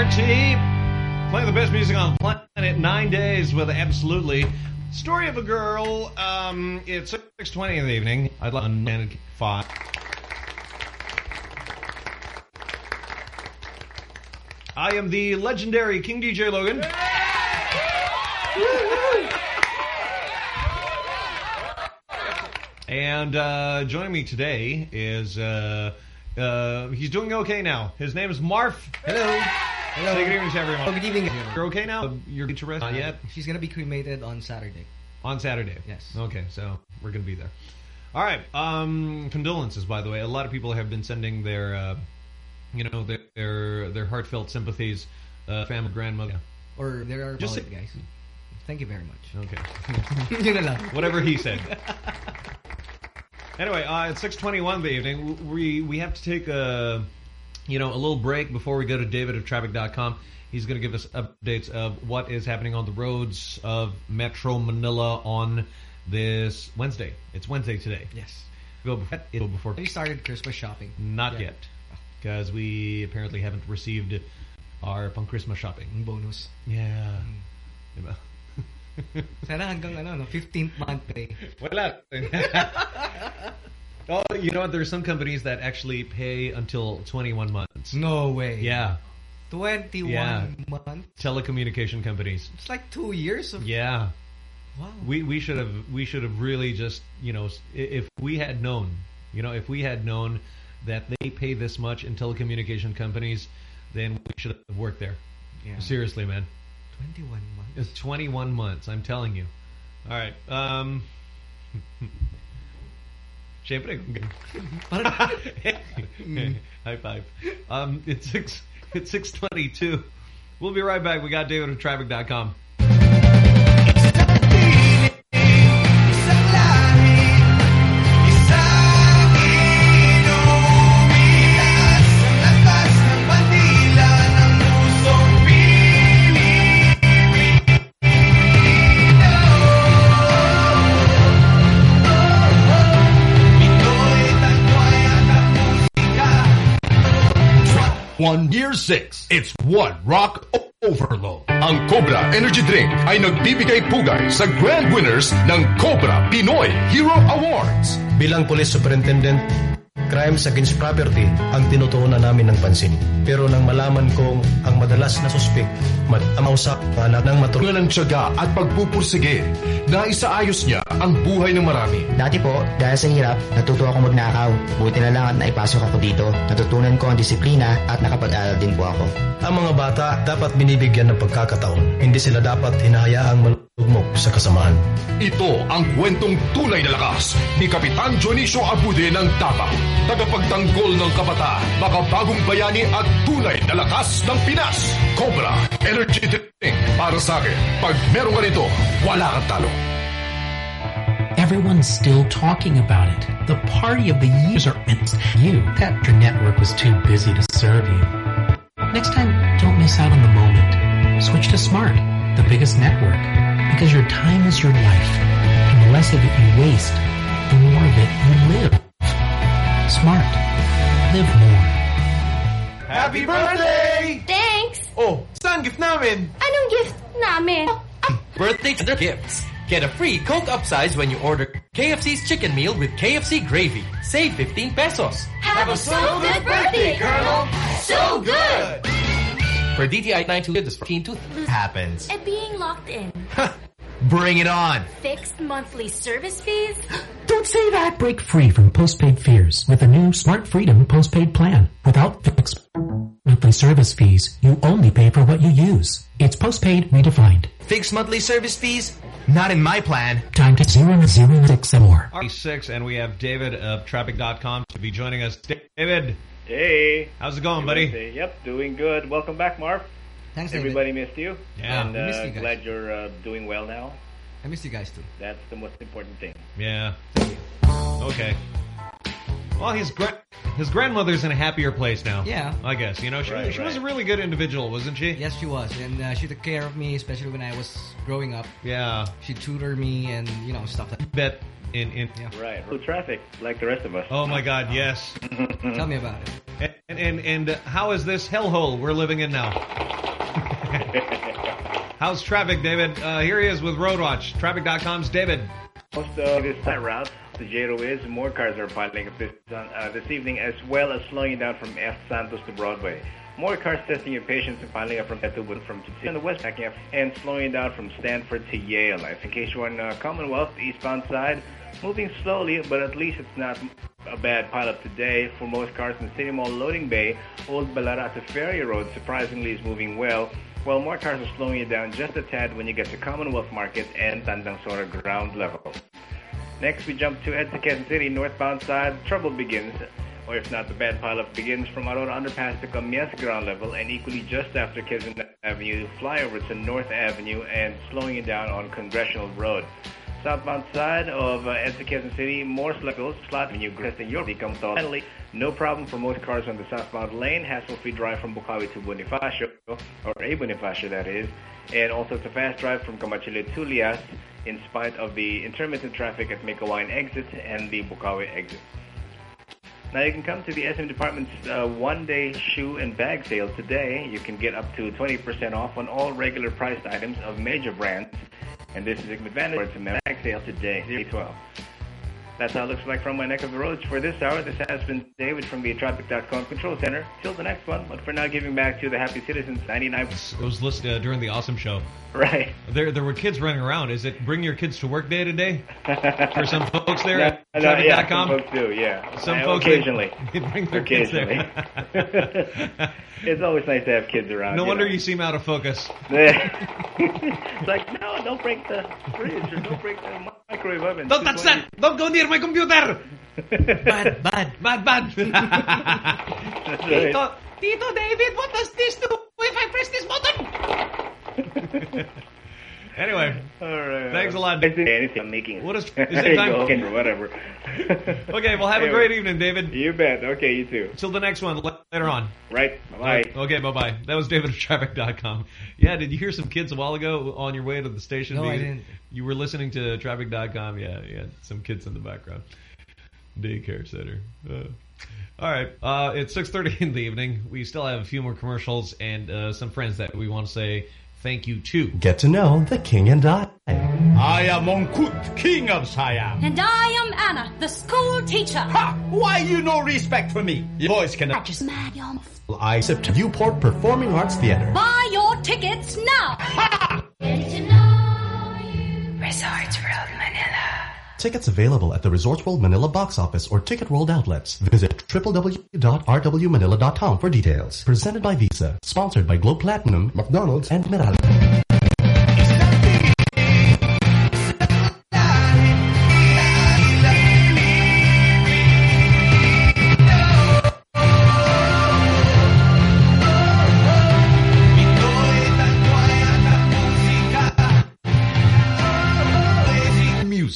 RT. Playing the best music on planet. Nine days with absolutely. Story of a girl. Um, it's 6.20 in the evening. I'd like to five. I am the legendary King DJ Logan. And uh, joining me today is uh, uh, he's doing okay now. His name is Marv. Hello. Hello. Say good evening to everyone. Oh, good evening. You're okay now? You're to rest? Not yet? She's gonna be cremated on Saturday. On Saturday? Yes. Okay, so we're going to be there. All right. Um, condolences, by the way. A lot of people have been sending their, uh, you know, their their, their heartfelt sympathies, uh, family, grandmother. Or there are Just Just say- guys. Thank you very much. Okay. Yun na lang. Whatever he said. anyway, uh, it's 6:21 in the evening. We we have to take a you know a little break before we go to David of Traffic.com. He's going to give us updates of what is happening on the roads of Metro Manila on this Wednesday. It's Wednesday today. Yes. Go before, it'll before Have you started Christmas shopping? not Yeah. yet because we apparently haven't received our pang Christmas shopping. Bonus. Yeah. Diba? Sana hanggang ano, no, 15th month pay. Wala. oh, you know what? There's some companies that actually pay until 21 months. No way. Yeah. 21 Yeah. month. Telecommunication companies. It's like two years of... Yeah. Wow. We we should have we should have really just, you know, if we had known, you know, if we had known that they pay this much in telecommunication companies, then we should have worked there. Yeah. Seriously, man. 21 months. It's 21 months, I'm telling you. All right. Um Siyempre. High five. Um, it's six. It's six twenty-two. We'll be right back. We got David of Traffic.com. One Year 6. It's one rock overload. Ang Cobra Energy Drink ay nagbibigay pugay sa grand winners ng Cobra Pinoy Hero Awards. Bilang Police Superintendent, crimes against property ang tinutuunan namin ng pansin. Pero nang malaman kong ang madalas na suspek, matamausap ang anak ng Tulungan ng tiyaga at pagpupursige na isaayos niya ang buhay ng marami. Dati po, dahil sa hirap, natuto ako magnakaw. Buti na lang at naipasok ako dito. Natutunan ko ang disiplina at nakapag-aral din po ako. Ang mga bata dapat binibigyan ng pagkakataon. Hindi sila dapat hinahayaang malugmok sa kasamaan. Ito ang kwentong tunay na lakas ni Kapitan Dionisio Abude ng Davao. Tagapagtanggol ng kabataan, makabagong bayani at tunay na lakas ng Pinas. Cobra Energy Drink. Para sa akin, pag meron ka nito, wala kang talo. Everyone's still talking about it. The party of the years are it's you. That your network was too busy to serve you. Next time, don't miss out on the moment. Switch to Smart, the biggest network, because your time is your life. And the less of it you waste, the more of it you live. Smart. Live more. Happy birthday! Thanks! Oh, saan gift namin? Anong gift namin? Birthday to the gifts. Get a free Coke upsize when you order KFC's chicken meal with KFC gravy. Save 15 pesos. Have a so good birthday, Colonel! So good! For DTI 92 this 14 tooth mm-hmm. happens. And being locked in. Bring it on. Fixed monthly service fees? Don't say that. Break free from postpaid fears with a new Smart Freedom postpaid plan. Without fixed monthly service fees, you only pay for what you use. It's postpaid redefined. Fixed monthly service fees? Not in my plan. Time to zero zero six and more. R6, and we have David of Traffic.com to be joining us. David, Hey. how's it going, buddy? Wednesday. Yep, doing good. Welcome back, Marv. Thanks, David. Everybody missed you. Yeah. and we missed uh, you guys. glad you're uh, doing well now. I miss you guys too. That's the most important thing. Yeah. Okay. Well, his gra his grandmother's in a happier place now. Yeah. I guess. You know, she, Right, she was a really good individual, wasn't she? Yes, she was. And uh, she took care of me, especially when I was growing up. Yeah. She tutored me and, you know, stuff like Bet in in. Yeah. Right. Through traffic, like the rest of us. Oh my God, yes. Tell me about it. And and, and uh, how is this hellhole we're living in now? How's traffic, David? Uh, here he is with Roadwatch. Traffic.com's David. Most of this side route, the Jero is, more cars are piling up this, uh, this evening as well as slowing down from F. Santos to Broadway. More cars testing your patience and piling up from Ethelwood from on the west backing up and slowing down from Stanford to Yale. In case you're on uh, Commonwealth, eastbound side, moving slowly, but at least it's not a bad pileup today. For most cars in the City Mall loading bay, Old Balara to Ferry Road surprisingly is moving well, while more cars are slowing it down just a tad when you get to Commonwealth Market and Tandang Sora ground level. Next, we jump to Quezon City, northbound side. Trouble begins, or if not, the bad pileup begins from Aurora Underpass to Camias ground level, and equally just after Quezon Avenue, flyover to North Avenue, and slowing it down on Congressional Road. Southbound side of uh, EDSA Quezon City, more sluggish, slot Avenue, Cresting York becomes finally no problem for most cars on the southbound lane, hassle-free drive from Bocaue to Bonifacio, or A Bonifacio that is, and also it's a fast drive from Camachile to Lias, in spite of the intermittent traffic at Meycauayan exit and the Bocaue exit. Now you can come to the SM Department's uh, one-day shoe and bag sale today. You can get up to 20% off on all regular priced items of major brands. And this is an advantage to bag sale today, 012. That's how it looks like from my neck of the roads for this hour. This has been David from the Traffic.com Control Center. Till the next one, but for now, giving back to the Happy Citizens 99. I was listening uh, during the Awesome Show. Right. There, there were kids running around. Is it bring your kids to work day to day for some folks there? Yeah, at no, yeah, some folks do, yeah. Some Uh, folks occasionally. They, they bring their Occasionally. kids there. it's always nice to have kids around. no you wonder know. you seem out of focus. it's like, no, don't break the fridge or don't break the microwave oven. Don't touch that! Don't go near my computer! Bad, bad. Bad, bad. Tito, Tito David, what does this do if I press this button? anyway, All right. Thanks a lot. I think anything I'm making. What is- is there it time- go, whatever. okay, well, have a great evening, David. You bet. Okay, you too. Till the next one later on. Right. Bye. Okay, bye-bye. That was David of Traffic.com. Yeah, did you hear some kids a while ago on your way to the station? No, I didn't. You were listening to Traffic.com. Yeah, yeah, some kids in the background. Daycare center. Uh, all right, uh, it's 6.30 in the evening. We still have a few more commercials and uh, some friends that we want to say thank you to. Get to know the king and I. I am Mongkut, king of Siam. And I am Anna, the school teacher. Ha! Why you no respect for me? You boys can... I just mad y'all. I sip to Newport Performing Arts Theater. Buy your tickets now. Ha! Resorts World Manila. Tickets available at the Resorts World Manila box office or Ticket World outlets. Visit www.rwmanila.com for details. Presented by Visa. Sponsored by Globe Platinum, McDonald's, and Meralco.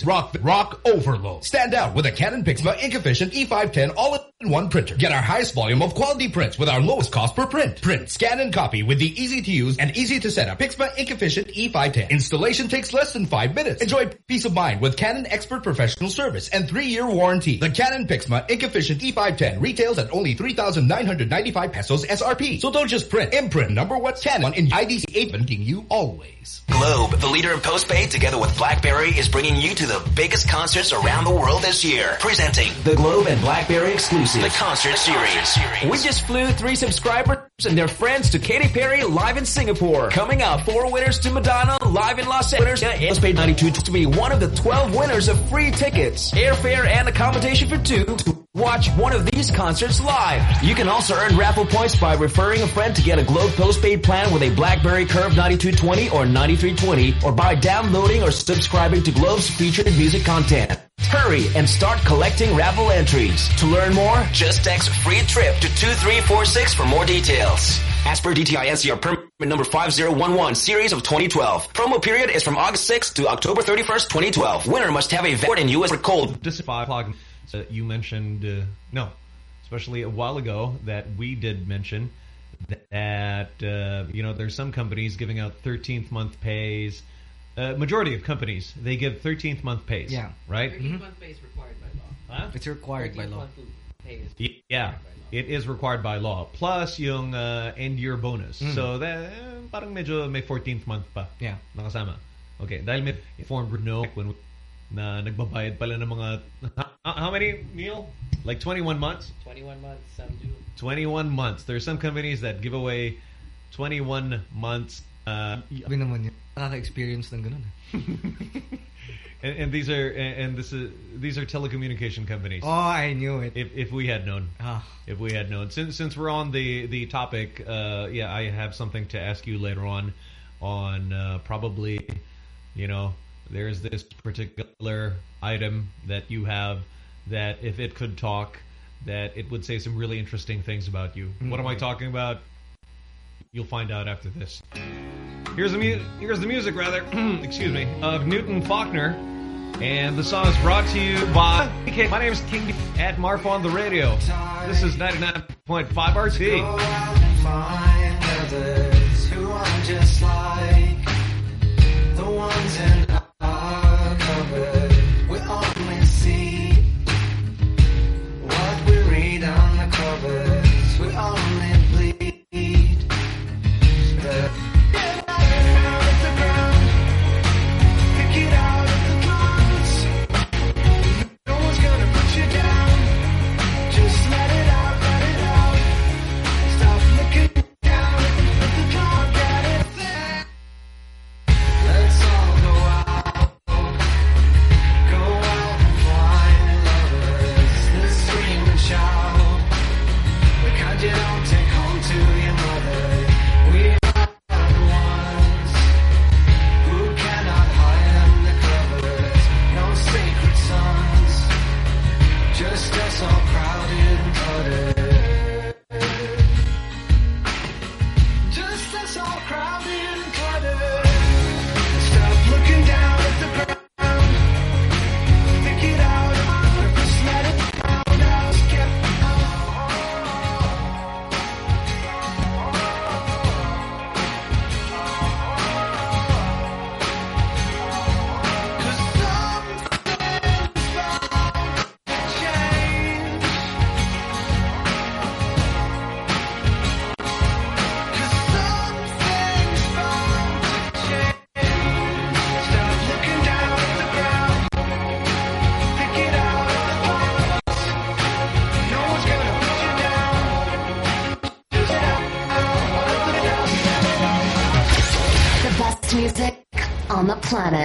Rock, rock overload. Stand out with a Canon Pixma Ink Efficient E510 all-in-one printer. Get our highest volume of quality prints with our lowest cost per print. Print, scan, and copy with the easy-to-use and easy-to-set-up Pixma Ink Efficient E510. Installation takes less than five minutes. Enjoy peace of mind with Canon Expert Professional Service and three-year warranty. The Canon Pixma Ink Efficient E510 retails at only 3,995 pesos SRP. So don't just print. Imprint number one Canon in IDC 8 you always. Globe, the leader in postpaid, together with BlackBerry, is bringing you to the biggest concerts around the world this year. Presenting the Globe and BlackBerry exclusive, the concert series. We just flew three subscribers and their friends to Katy Perry live in Singapore. Coming up, four winners to Madonna live in Los Angeles. And paid 92 to be one of the 12 winners of free tickets, airfare, and accommodation for two watch one of these concerts live. You can also earn raffle points by referring a friend to get a Globe postpaid plan with a BlackBerry Curve 9220 or 9320 or by downloading or subscribing to Globe's featured music content. Hurry and start collecting raffle entries. To learn more, Just text free trip to 2346 for more details. As per DTI NCR permit number 5011 series of 2012. Promo period is from August 6th to October 31st, 2012. Winner must have a valid in U.S. cold. This is 5 o'clock. Uh, you mentioned, uh, no, especially a while ago that we did mention that, uh, you know, there's some companies giving out 13th month pays. Uh, majority of companies, they give 13th month pays. Yeah. Right? 13th month pay is required by law. Huh? It's required by 13th law. month pay is Yeah, it is required by law. Plus yung uh, end year bonus. Mm. So that eh, parang medyo may 14th month pa. Yeah. Nakasama. Okay, dahil may informed no when na nagbabayad pala ng mga how, how many Neil? Like 21 months? 21 months, some do. 21 months. There are some companies that give away 21 months uh, Sabi naman yun. Nakaka-experience ng ganun. eh. and, and these are and, and this is these are telecommunication companies. Oh, I knew it. If if we had known, Ah. if we had known, since since we're on the the topic, uh, yeah, I have something to ask you later on, on uh, probably, you know, there's this particular item that you have that if it could talk, that it would say some really interesting things about you. What am I Mhm. talking about? You'll find out after this. Here's the mu- here's the music rather, excuse me, of Newton Faulkner. And the song is brought to you by okay, My name is King at Marv on the radio. This is 99.5 RT. find others who are just like the ones in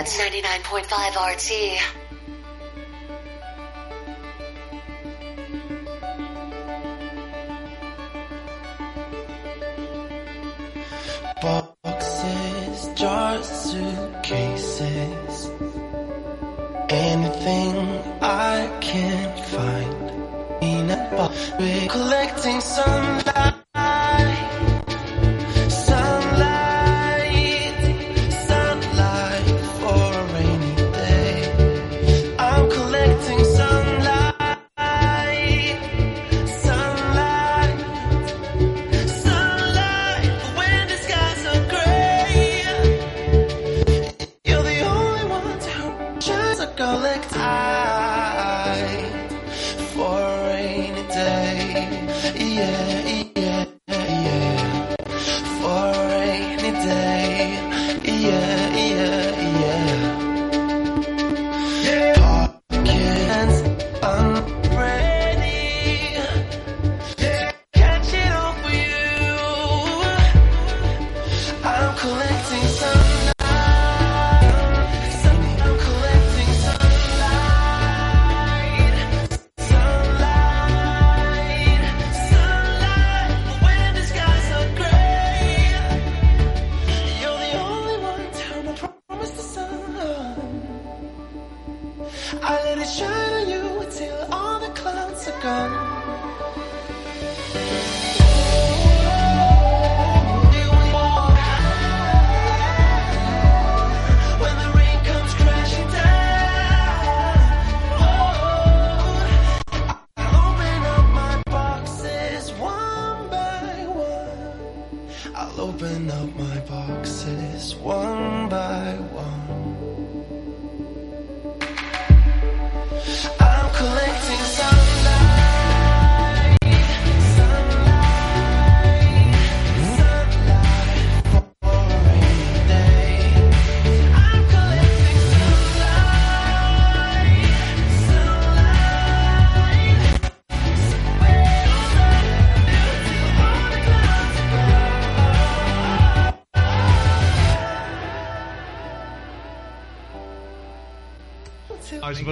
the 99.5 RT.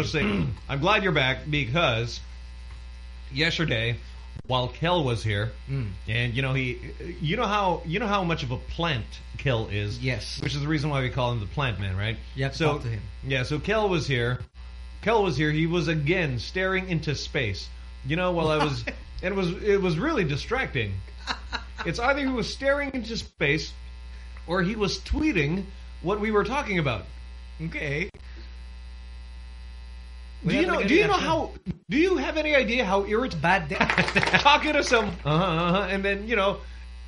Supposed to say, I'm glad you're back because yesterday, while Kel was here, Mm. and you know he, you know how you know how much of a plant Kel is. Yes. Which is the reason why we call him the plant man, right? To so, talk to him. Yeah. So Kel was here. Kel was here. He was again staring into space. You know, while I was, and it was it was really distracting. It's either he was staring into space, or he was tweeting what we were talking about. Okay. Do you know? Do you know how? Do you have any idea how irritating? Bad day. talking to some, uh -huh, uh -huh, and then you know,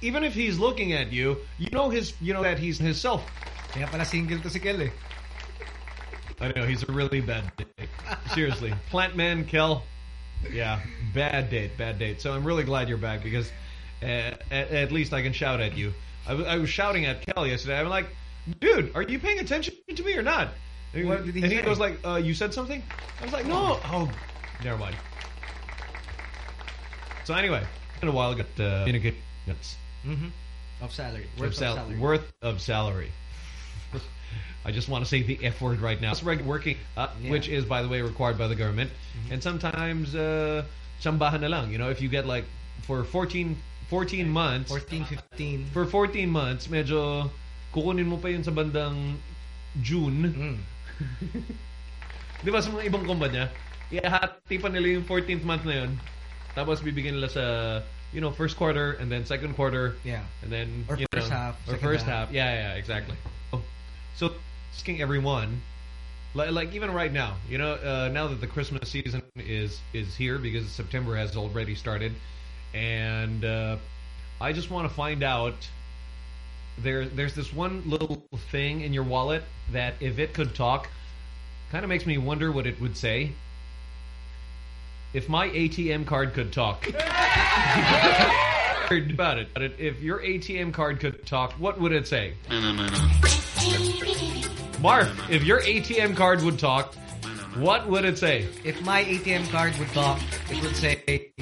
even if he's looking at you, you know his, you know that he's himself. Kaya pala single to si Kel. I know he's a really bad date. Seriously, plant man, Kel. Yeah, bad date, bad date. So I'm really glad you're back because uh, at, at least I can shout at you. I, I was shouting at Kel yesterday. I'm like, dude, are you paying attention to me or not? And, What did he and he goes like, uh, you said something? I was like, no. Oh, never mind. So anyway, in a while, got uh, communicate that's Mm-hmm. Of salary. Worth of sal- salary. worth of salary. I just want to say the F word right now. It's reg- working, uh, Yeah. which is, by the way, required by the government. And sometimes, uh, sambahan na lang. You know, if you get like, for 14, 14 months. 14, 15. For 14 months, medyo kukunin mo pa yun sa bandang June. Mm. Di ba sa mga ibang kumpanya, ihahati pa nila yung 14th month na yun. Tapos bibigyan nila sa, you know, first quarter and then second quarter. Yeah. And then, Or you first know, half, Or first half. half. Yeah, yeah, exactly. So, asking everyone, like, like even right now, you know, uh, now that the Christmas season is is here because September has already started, and uh, I just want to find out. There, there's this one little thing in your wallet that if it could talk, kind of makes me wonder what it would say. If my ATM card could talk. Heard about it. But if your ATM card could talk, what would it say? Mark, if your ATM card would talk, what would it say? If my ATM card would talk, it would say,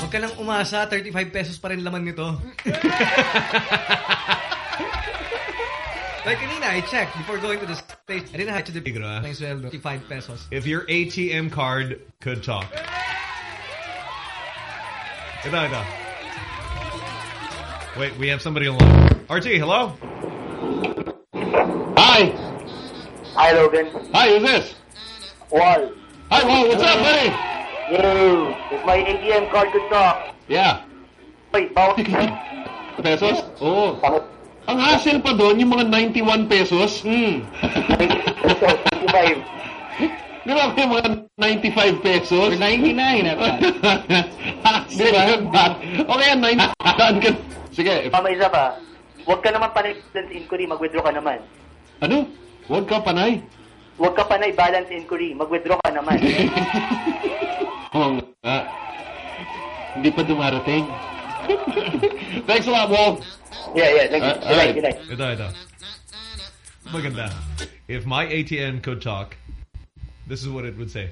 Huwag ka lang umasa, 35 pesos pa rin laman nito. like kanina, I checked before going to the station. I didn't have to do ah. my sweldo, 35 pesos. If your ATM card could talk. Ito, ito. Wait, we have somebody online. RT, hello? Hi. Hi, Logan. Hi, who's this? Wall. Hi, Wall. What's up, buddy? Yo, if my ATM card could talk. Yeah. Wait, bawat Pesos? Oo. Ang hassle pa doon, yung mga 91 pesos. Hmm. 95. Di ba may mga 95 pesos? 99 Di ba? Okay, 90. Daan ka. Sige. Mama, isa pa. Huwag ka naman panay balance inquiry, mag-withdraw ka naman. Ano? Huwag ka panay. Huwag ka panay balance inquiry, mag-withdraw ka naman. Oo nga. Hindi pa dumarating. Thanks a lot, Wall. Yeah, yeah. Thank you. Uh, Good night, alright. good night. Ito, ito. Maganda. If my ATM could talk, this is what it would say.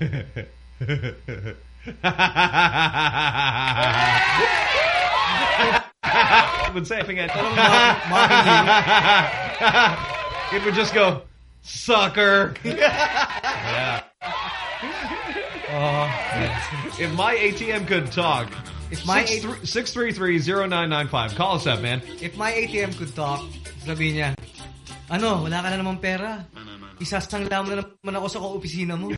it would say, it would just go, sucker. yeah. Uh, if my ATM could talk, If my Six 633-0995. Call us up, man. If my ATM could talk, sabi niya, ano, wala ka na namang pera. Isasangla mo na naman ako sa opisina mo.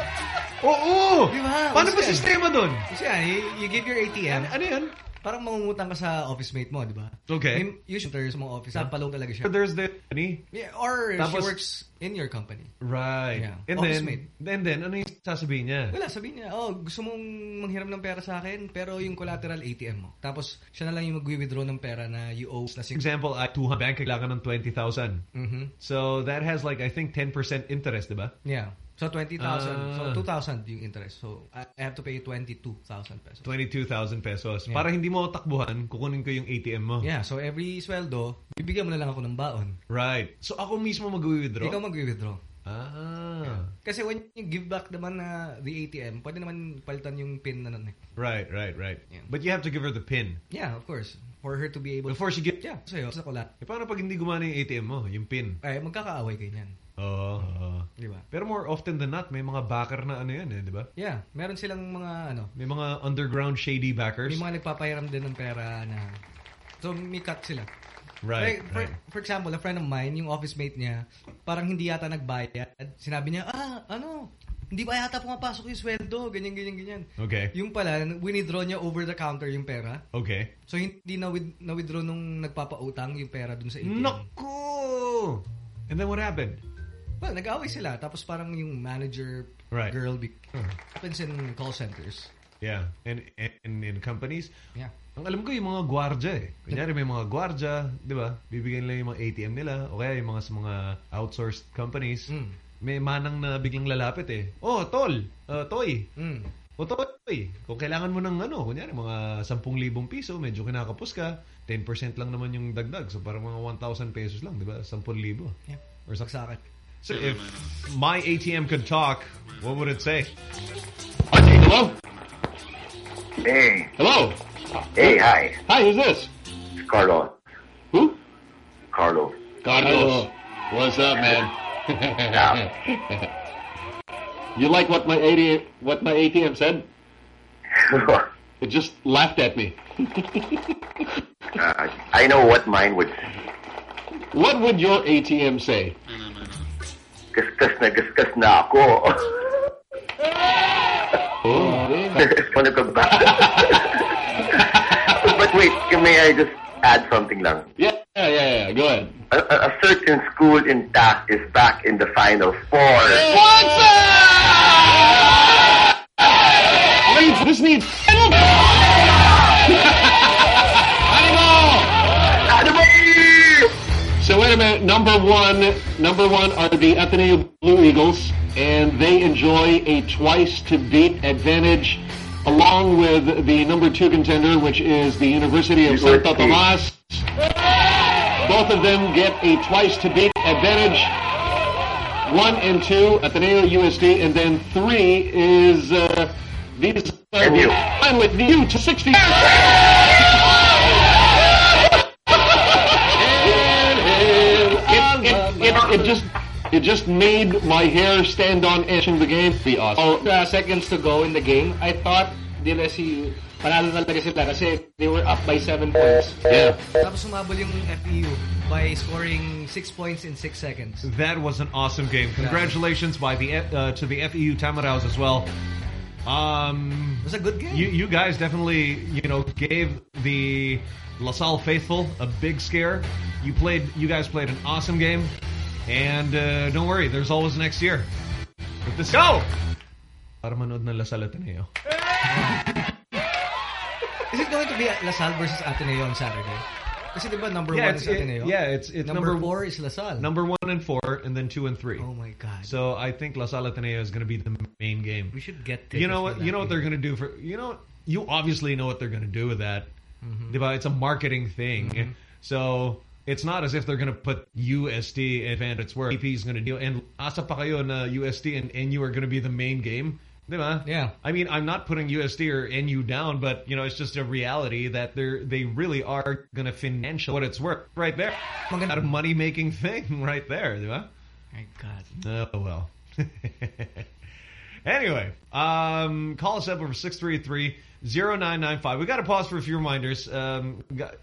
Oo! Di ba? Paano ba sistema dun? Kasi ah, yan, you, give your ATM. Ano yan? Parang mangungutang ka sa office mate mo, di ba? Okay. May- Usually, sa mga office, napalong talaga siya. There's the company. Yeah, or Tapos- she works in your company. Right. Yeah. And Office then, mate. and then, ano yung sasabihin niya? Wala, sabi niya, oh, gusto mong manghiram ng pera sa akin, pero yung collateral ATM mo. Tapos, siya na lang yung mag-withdraw ng pera na you owe. For example, at 200 bank kailangan ng 20,000. Mhm. So that has like I think 10% interest, diba? Yeah. So, 20,000. Ah. so, 2,000 yung interest. So, I have to pay 22,000 pesos. 22,000 pesos. Yeah. Para hindi mo takbuhan, kukunin ko yung ATM mo. Yeah, so every sweldo, bibigyan mo na lang ako ng baon. Right. So ako mismo mag-withdraw? Ikaw mag-withdraw. Ah. Kasi when you give back naman na the ATM, pwede naman palitan yung pin na nun eh. Right, right, right. But you have to give her the pin. Yeah, of course. For her to be able Before she get... Yeah, sa'yo, sa kulat. Eh, paano pag hindi gumana yung ATM mo, yung pin? Ay, magkakaaway kayo niyan. Oo. oo. Di ba? Pero more often than not, may mga backer na ano yan eh, di ba? Yeah, meron silang mga ano, May mga underground shady backers. may mga nagpapahiram din ng pera na so may cut sila. Right, Like, for, right. for example, a friend of mine, yung office mate niya, parang hindi yata nagbayad. Sinabi niya, ah, ano, hindi ba yata pumapasok yung sweldo, ganyan, ganyan, ganyan. Okay. Yung pala, winidraw niya over the counter yung pera. Okay. So, hindi na, with, na withdraw nung nagpapautang yung pera dun sa ATM. Naku! And then what happened? Well, nag-away sila. Tapos parang yung manager Right. girl be- happens in call centers. Yeah. And, and in companies, Yeah. ang alam ko yung mga gwardya eh. Kunyari may mga gwardya, di ba? Bibigyan nila yung mga ATM nila o kaya yung mga sa mga outsourced companies. Mm. May manang na biglang lalapit eh. Oh, tol, uh, toy. Mm. O toy, kung kailangan mo ng ano, kunyari mga 10,000 piso, medyo kinakapos ka, 10% lang naman yung dagdag. So parang mga 1,000 pesos lang, di ba? 10,000. Yeah. Or something. Sakit. So if my ATM could talk, what would it say? Hello? Hey. Hello? Hey, hi. Hi, who's this? It's Carlos. Who? Carlos. Carlos. What's up, man? you like what my ATM, what my ATM said? It just laughed at me. Uh, I know what mine would What would your ATM say? Gasgas na gasgas na ako. Oh, Ano ka ba? but wait, may I just add something lang? Yeah, yeah, yeah, yeah. Go ahead. A, a a certain school in TAC is back in the Final Four. What's up? This needs. So wait a minute. Number one, number one are the Ateneo Blue Eagles, and they enjoy a twice to beat advantage, along with the number two contender, which is the University of Santo Tomas. Both of them get a twice to beat advantage. One and two, Ateneo UST, and then three is uh, these. Uh, finally, the U to sixty. It, it, it just it just made my hair stand on edge in the game. Be awesome. Oh, uh, seconds to go in the game, I thought DLSU panalo talaga sila kasi they were up by 7 points. Yeah. Tapos sumabol yung FEU by scoring 6 points in 6 seconds. That was an awesome game. Congratulations by the uh, to the FEU Tamaraos as well. Um, it was a good game. You, you guys definitely, you know, gave the LaSalle faithful a big scare. You played, you guys played an awesome game, and uh, don't worry, there's always next year. Let this go. Para manood ng LaSalle Ateneo. Is it going to be LaSalle versus Ateneo on Saturday? Kasi di ba number Yeah, one is Ateneo? it- yeah, it's- it's number, number- four is LaSalle. Number one and four, and then two and three. Oh my god! So I think LaSalle Ateneo is going to be the main game. We should get You know what? You know what they're going to do for you know. You obviously know what they're going to do with that. Mhm. Diba? It's a marketing thing. Mhm. So it's not as if they're going to put UST if and it's where AP is going to deal. And asa pa kayo na UST and NU are going to be the main game. Diba? Yeah. I mean, I'm not putting USD or NU down, but you know, it's just a reality that they're they really are going to financial what it's worth right there. Got a money making thing right there, diba? My God. Oh well. anyway, um, call us up over 633-0995. We got to pause for a few reminders. Um, got,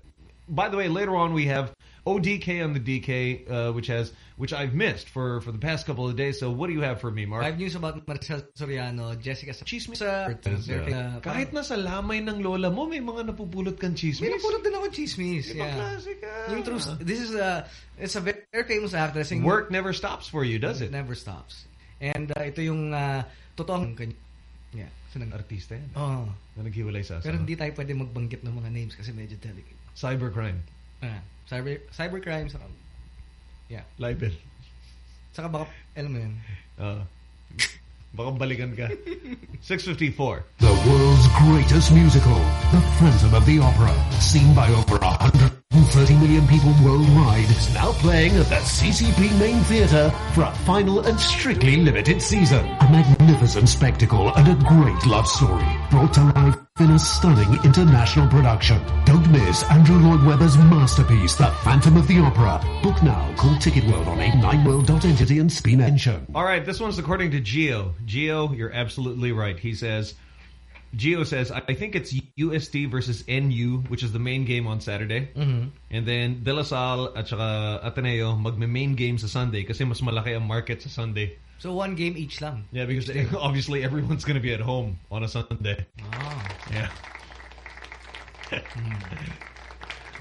by the way, later on we have ODK on the DK, uh, which has which I've missed for for the past couple of days. So what do you have for me, Mark? Five news about Marcel Soriano, Jessica sa Chismis sa Uh, kahit nasa lamay ng lola mo, may mga napupulot kang chismis. May napulot din ako chismis. Ibang Yeah. klase ka. Yung true, this is a, it's a very, famous actress. Yung, Work never stops for you, does it? never stops. And uh, ito yung uh, totoong kanya. Yeah. So, nag artista yan. Oo. Na naghiwalay sa Pero hindi tayo pwede magbanggit ng mga names kasi medyo delicate. Cybercrime. Ah, cyber cybercrime saka Yeah. Libel. Saka baka alam mo yun. Uh, baka balikan ka. 654. The world's greatest musical, The Phantom of the Opera, seen by over 30 million people worldwide is now playing at the CCP Main Theatre for a final and strictly limited season. A magnificent spectacle and a great love story brought to life in a stunning international production. Don't miss Andrew Lloyd Webber's masterpiece, The Phantom of the Opera. Book now. Call Ticket World on 89world.entity and Spin Mention. All right, this one's according to Geo. Geo, you're absolutely right. He says, Geo says, I I think it's UST versus NU, which is the main game on Saturday. Mhm. And then De La Salle at saka Ateneo magme-main game sa Sunday kasi mas malaki ang market sa Sunday. So one game each lang. Yeah, because obviously everyone's going to be at home on a Sunday. Ah. Yeah.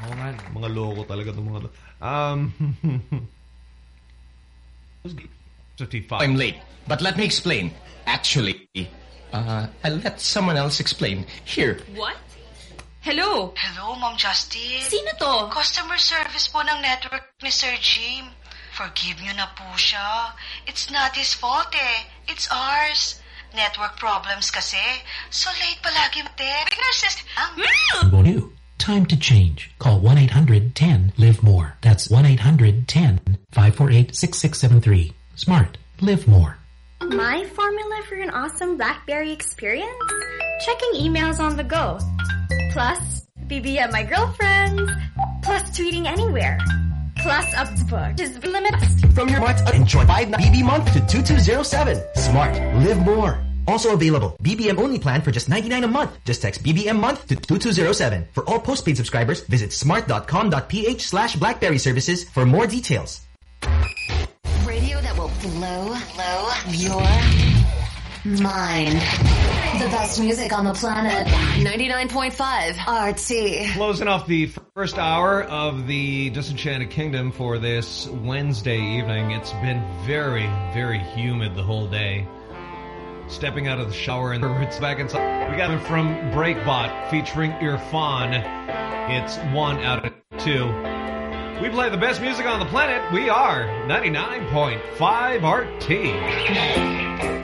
Oo nga. Mga loko talaga itong mga. Um, 55. I'm late, but let me explain. Actually, uh, I'll let someone else explain. Here. What? Hello? Hello, Ma'am Justice. Sino to? Customer service po ng network ni Sir Jim. Forgive nyo na po siya. It's not his fault eh. It's ours. Network problems kasi. So late palagi mate. Bigger system. New. Time to change. Call 1-800-10-LIVE-MORE. That's 1-800-10-548-6673. Smart. Live more. My formula for an awesome BlackBerry experience? Checking emails on the go. Plus, BBM my girlfriends. Plus, tweeting anywhere. Plus, up the book. Just limits. From your month, enjoy 5 BB month to 2207. Smart. Live more. Also available, BBM only plan for just 99 a month. Just text BBM month to 2207. For all postpaid subscribers, visit smart.com.ph slash blackberry services for more details. Radio that will blow, blow your mind. The best music on the planet. 99.5 RT. Closing off the first hour of the Disenchanted Kingdom for this Wednesday evening. It's been very, very humid the whole day. Stepping out of the shower and it's back inside. We got it from Breakbot featuring Irfane. It's one out of two. We play the best music on the planet. We are 99.5 RT.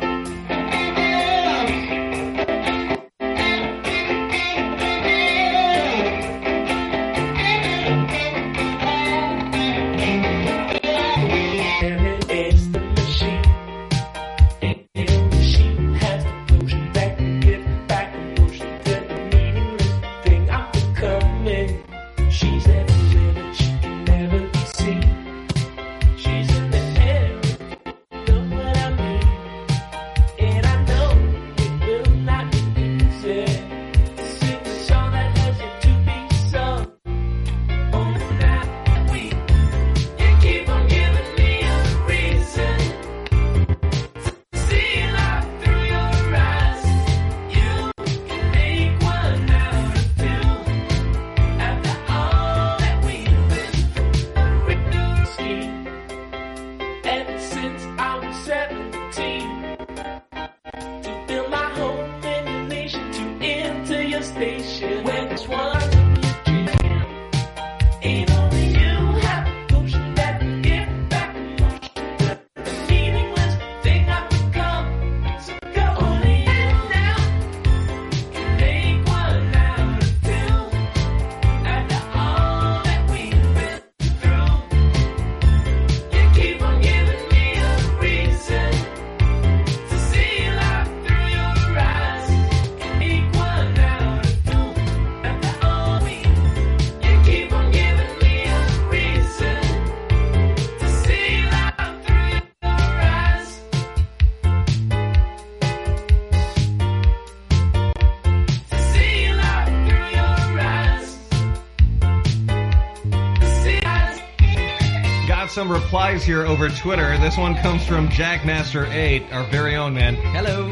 Replies here over Twitter. This one comes from Jackmaster8, our very own man. Hello.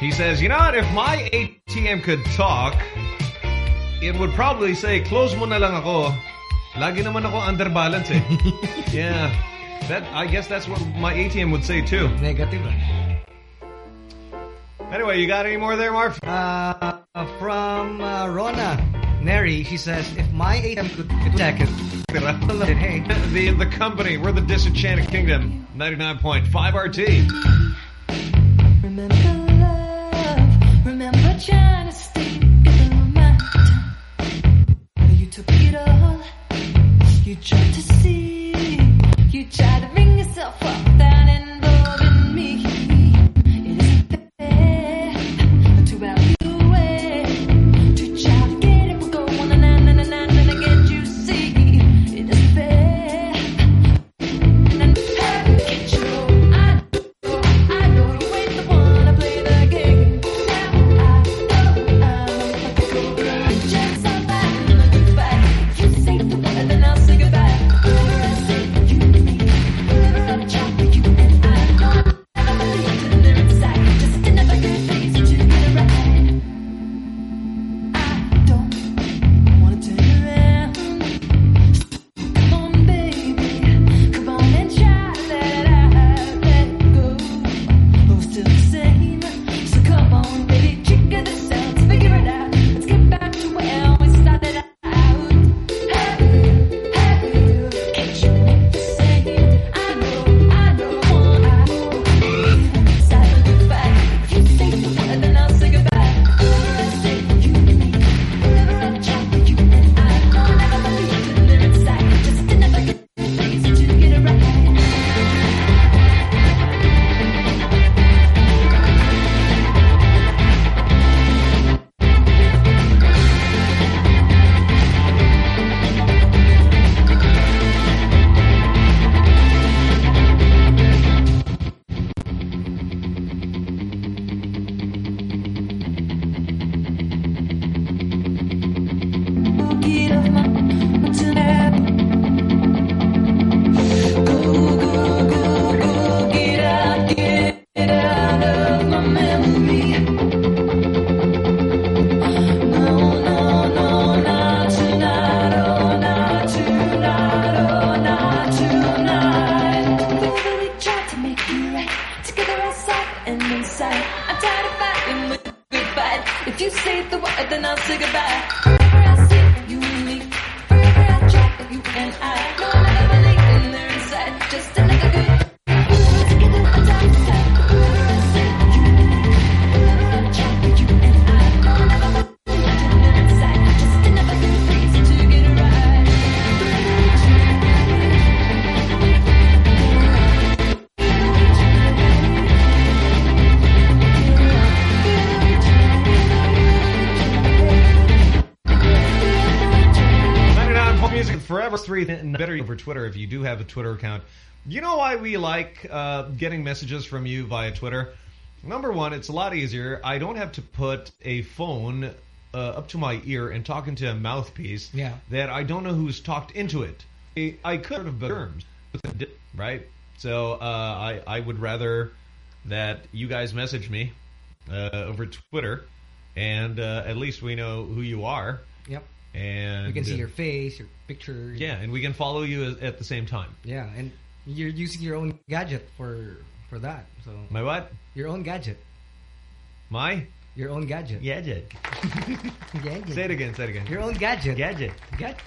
He says, you know what, if my ATM could talk, it would probably say, close mo na lang ako. Lagi naman ako under balance eh. yeah. That I guess that's what my ATM would say too. Negative. Anyway, you got any more there, Marv? Uh, from uh, Rona Neri, she says, if my ATM could, could check it, hey, the the company, we're the Disenchanted Kingdom, 99.5 RT. Remember Twitter if you do have a Twitter account. You know why we like uh, getting messages from you via Twitter? Number one, it's a lot easier. I don't have to put a phone uh, up to my ear and talk into a mouthpiece Yeah. that I don't know who's talked into it. I, I could have terms, right? So uh, I I would rather that you guys message me uh, over Twitter, and uh, at least we know who you are. Yep. And We can see your face, your picture. yeah, and we can follow you at, the same time. Yeah, and you're using your own gadget for for that. So My what? your own gadget. My Your own gadget. gadget. gadget. Say it again. Say it again. Your own gadget. Gadget. Gadget.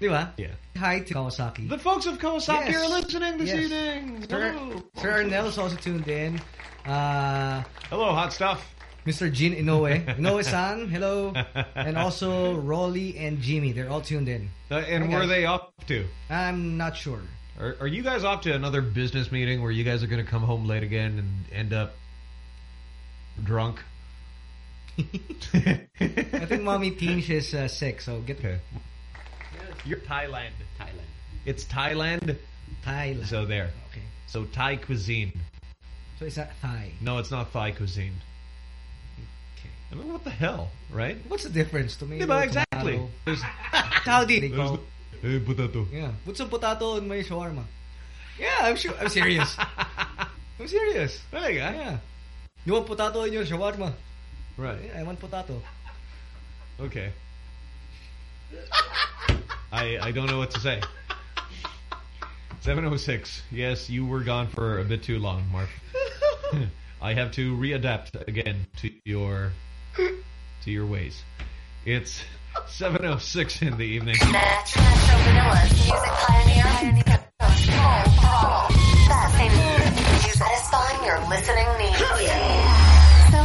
Yeah. Yeah. Hi to Kawasaki. The folks of Kawasaki Yes. are listening this Yes. evening. Sir, Hello. Sir Arnell's also tuned in. Uh, hello, hot stuff. Mr. Jin Inoue. Inoue-san, hello. and also Rolly and Jimmy. They're all tuned in. Uh, and Hi, where are they off to? I'm not sure. Are, are you guys off to another business meeting where you guys are going to come home late again and end up drunk? I think mommy thinks is uh, sick, so get okay. You're Thailand. Thailand. It's Thailand. Thailand. So there. Okay. So Thai cuisine. So it's not Thai. No, it's not Thai cuisine. I mean, what the hell, right? What's the difference? Tomato, Diba, exactly. tomato. There's, Howdy, they there's call. the, potato. Yeah. Put some potato in my shawarma. Yeah, I'm sure. I'm serious. I'm serious. You go. Yeah. You want potato in your shawarma? Right. Yeah, I want potato. Okay. I I don't know what to say. 706. Yes, you were gone for a bit too long, Mark. I have to readapt again to your to your ways. It's 706 in the evening. Satisfying your listening needs. So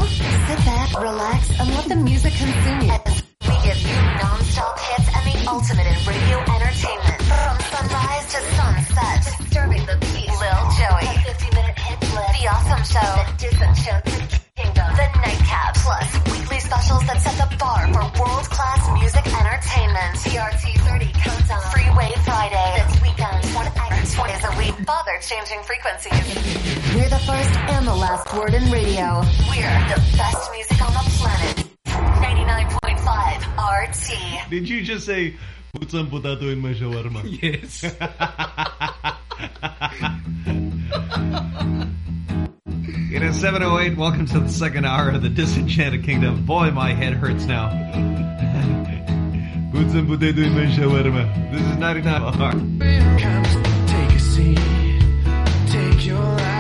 sit back, relax, and let the music consume you. As we give you non-stop hits and the ultimate in radio entertainment. From sunrise to sunset. Disturbing the peace. Lil Joey. A 50-minute hit list. The Awesome Show. The Disenchanted Kingdom. The Nightcap. Plus weekly specials that set the bar for world-class music entertainment. TRT 30 Countdown. Freeway Friday. This weekend. 20 days a week. Bother changing frequencies. We're the first and the last word in radio. We're the best music on the planet. 99.5 RT. Did you just say put some potato in my shawarma? Yes. It is 708. Welcome to the second hour of the Disenchanted Kingdom. Boy, my head hurts now. Put some potato in my shawarma. This is 99 R. Take a seat, take your life,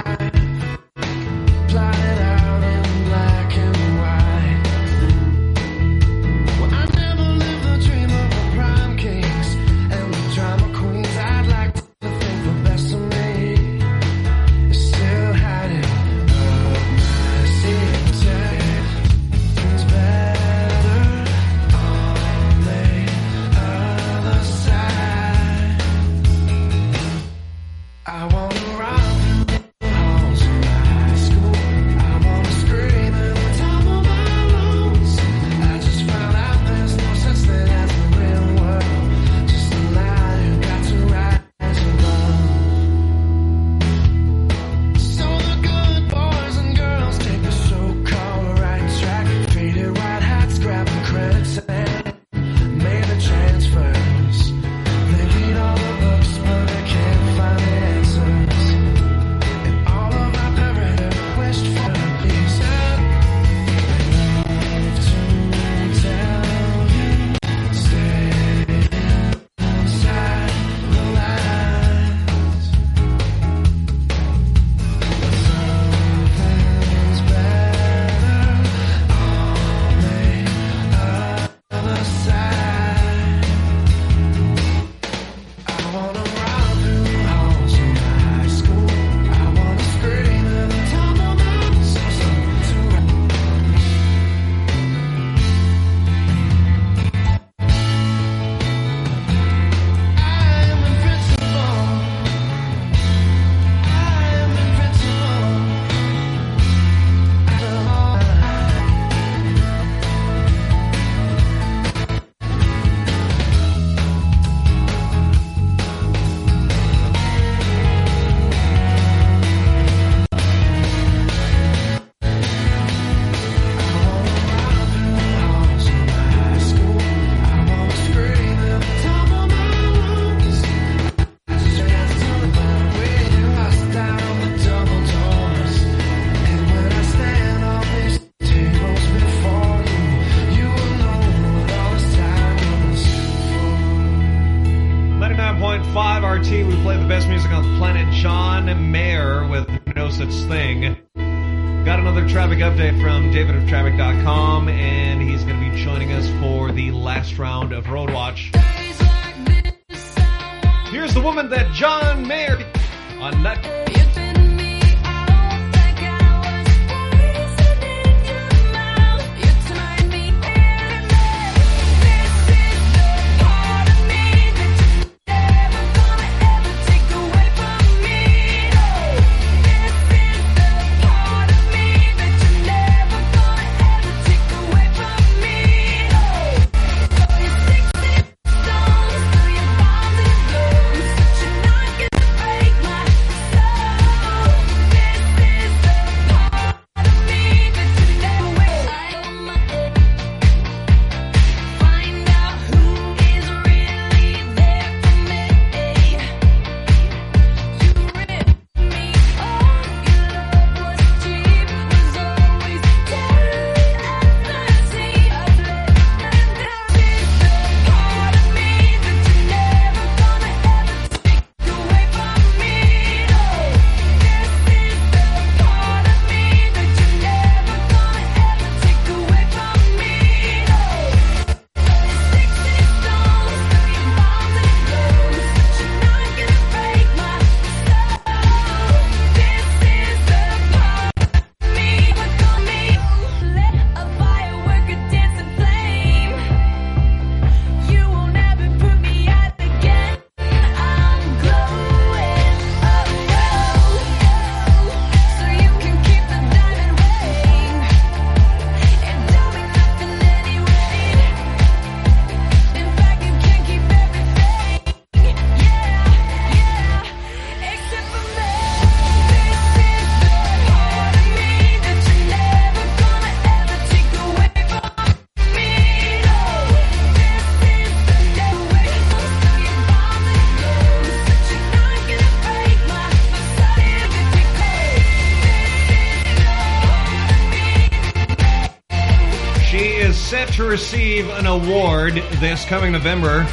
to receive an award this coming November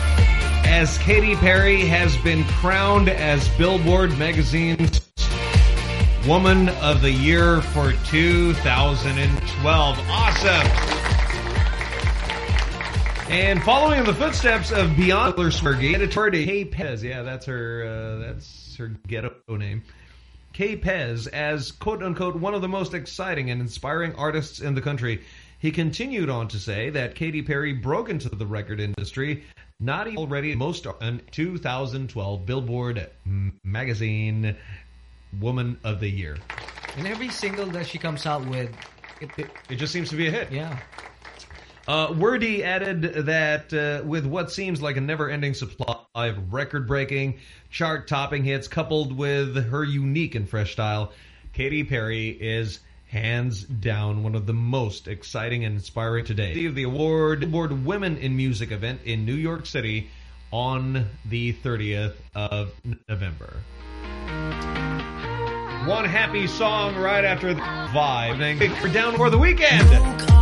as Katy Perry has been crowned as Billboard Magazine's Woman of the Year for 2012. Awesome! And following in the footsteps of Beyonce editor Kay Pez, yeah, that's her, uh, that's her ghetto name. Kay Pez as quote-unquote one of the most exciting and inspiring artists in the country. He continued on to say that Katy Perry broke into the record industry not even already most in 2012 Billboard Magazine Woman of the Year. And every single that she comes out with, it, it, it just seems to be a hit. Yeah. Uh, Wordy added that uh, with what seems like a never-ending supply of record-breaking, chart-topping hits coupled with her unique and fresh style, Katy Perry is hands down one of the most exciting and inspiring today. The award award Women in Music event in New York City on the 30th of November. One happy song right after the vibe. We're down for the weekend.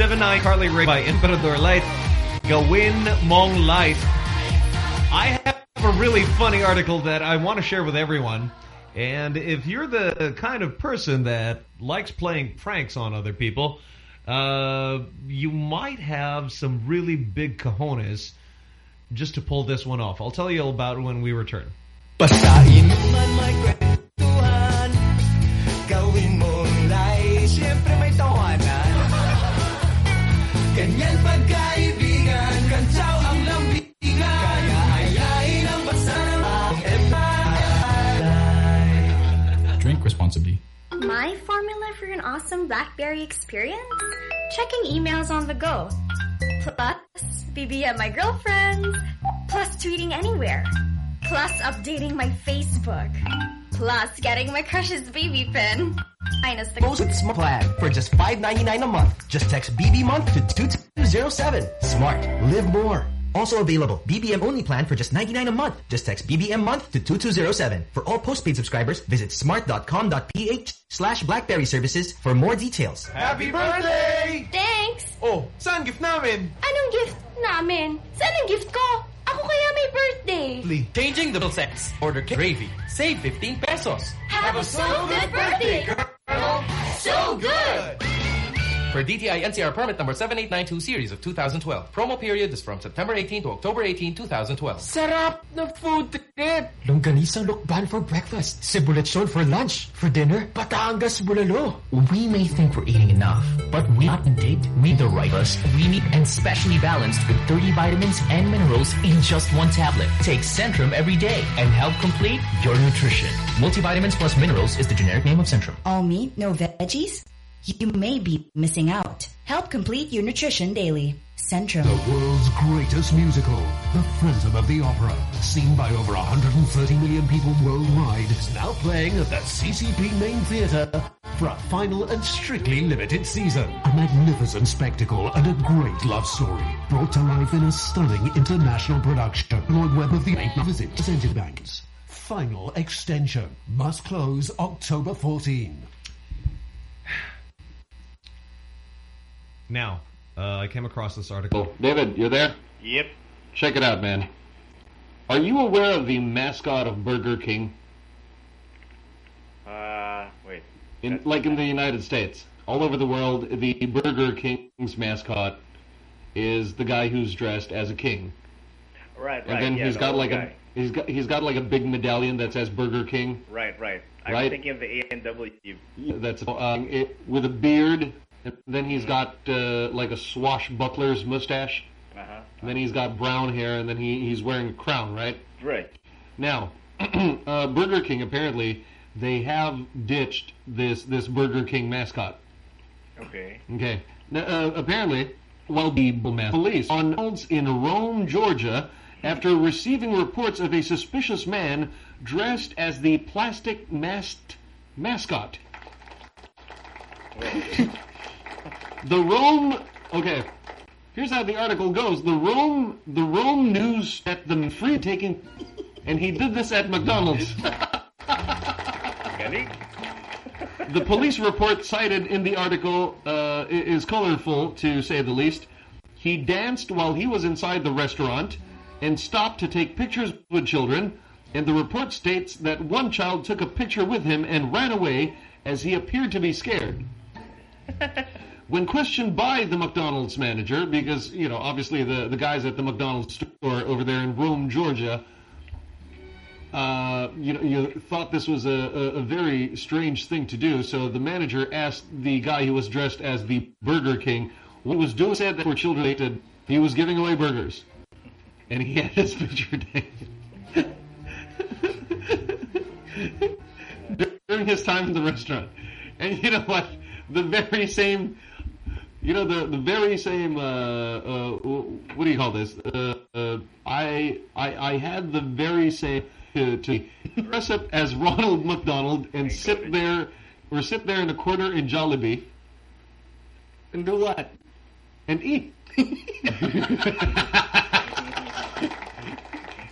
7-9 Carly Rae by Emperador Light. Gawin Mong Light. I have a really funny article that I want to share with everyone. And if you're the kind of person that likes playing pranks on other people, uh, you might have some really big cojones just to pull this one off. I'll tell you about it when we return. Ganyan pagkaibigan Kantsaw ang lambigan Kaya ayain ang basa ng Drink responsibly. My formula for an awesome BlackBerry experience? Checking emails on the go. Plus, BBM my girlfriends. Plus, tweeting anywhere. Plus, updating my Facebook. Plus, getting my crush's BB pin. Minus the Goes with Smart Plan for just $5.99 a month. Just text BB month to 2207. Smart. Live more. Also available, BBM only plan for just 99 a month. Just text BBM month to 2207. For all postpaid subscribers, visit smart.com.ph slash blackberry services for more details. Happy birthday! Thanks! Oh, saan gift namin? Anong gift namin? Saan ang gift ko? Ako kaya may birthday. Changing the bill sex. Order gravy. Save 15 pesos. Have a so good birthday, Colonel. So good. For DTI NCR permit number 7892 series of 2012. Promo period is from September 18 to October 18, 2012. Sarap na food trip! Longganisang Lucban for breakfast, Cebuletson for lunch, for dinner, Batangas bulalo. We may think we're eating enough, but we not indeed. We the right us. We need and specially balanced with 30 vitamins and minerals in just one tablet. Take Centrum every day and help complete your nutrition. Multivitamins plus minerals is the generic name of Centrum. All meat, no veggies? You may be missing out. Help complete your nutrition daily. Centrum. The world's greatest musical, The Phantom of the Opera, seen by over 130 million people worldwide, is now playing at the CCP Main Theatre for a final and strictly limited season. A magnificent spectacle and a great love story, brought to life in a stunning international production. Lord Webb of the Eight Visit Presented Banks. Final extension must close October 14. Now, uh, I came across this article. David, you're there? Yep. Check it out, man. Are you aware of the mascot of Burger King? Uh, wait. In, like in the United States, all over the world, the Burger King's mascot is the guy who's dressed as a king, Right, and right. then yeah, he's the got old like guy. a he's got he's got like a big medallion that says Burger King. Right, right. I'm Right. thinking of the ANW. That's um, it, with a beard. And then he's got uh, like a swashbuckler's mustache. Uh-huh. And then he's got brown hair, and then he, he's wearing a crown, right? Right. Now, uh, Burger King apparently they have ditched this this Burger King mascot. Okay. Okay. Now, uh, apparently, while the police on in Rome, Georgia, after receiving reports of a suspicious man dressed as the plastic masked mascot. The Rome. Okay. Here's how the article goes. The Rome, the Rome news at the free taking, and he did this at McDonald's. The police report cited in the article uh, is colorful, to say the least. He danced while he was inside the restaurant and stopped to take pictures with children, and the report states that one child took a picture with him and ran away as he appeared to be scared. When questioned by the McDonald's manager, because, you know, obviously the, the guys at the McDonald's store over there in Rome, Georgia, uh, you know, you thought this was a, a, very strange thing to do. So the manager asked the guy who was dressed as the Burger King what was doing. Said that for children, he was giving away burgers, and he had his picture taken during his time in the restaurant. And you know what? The very same. You know the the very same. Uh, uh, what do you call this? Uh, uh, I I I had the very same to, to dress up as Ronald McDonald and sit there or sit there in a corner in Jollibee and do what? And eat.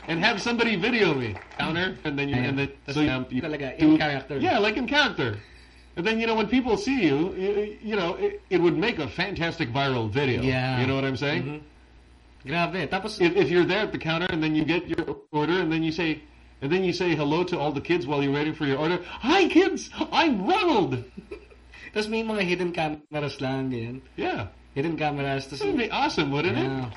and have somebody video me counter and then you and then so you, you Talaga, do- in character. Yeah, like in character. And then, you know, when people see you, you, you know, it, it would make a fantastic viral video. Yeah. You know what I'm saying? Mm-hmm. Grabe. Tapos, if, if you're there at the counter and then you get your order and then you say, and then you say hello to all the kids while you're waiting for your order. Hi, kids! I'm Ronald! Tapos may mga hidden cameras lang, ganyan. Yeah. Hidden cameras. That would be awesome, wouldn't yeah. it?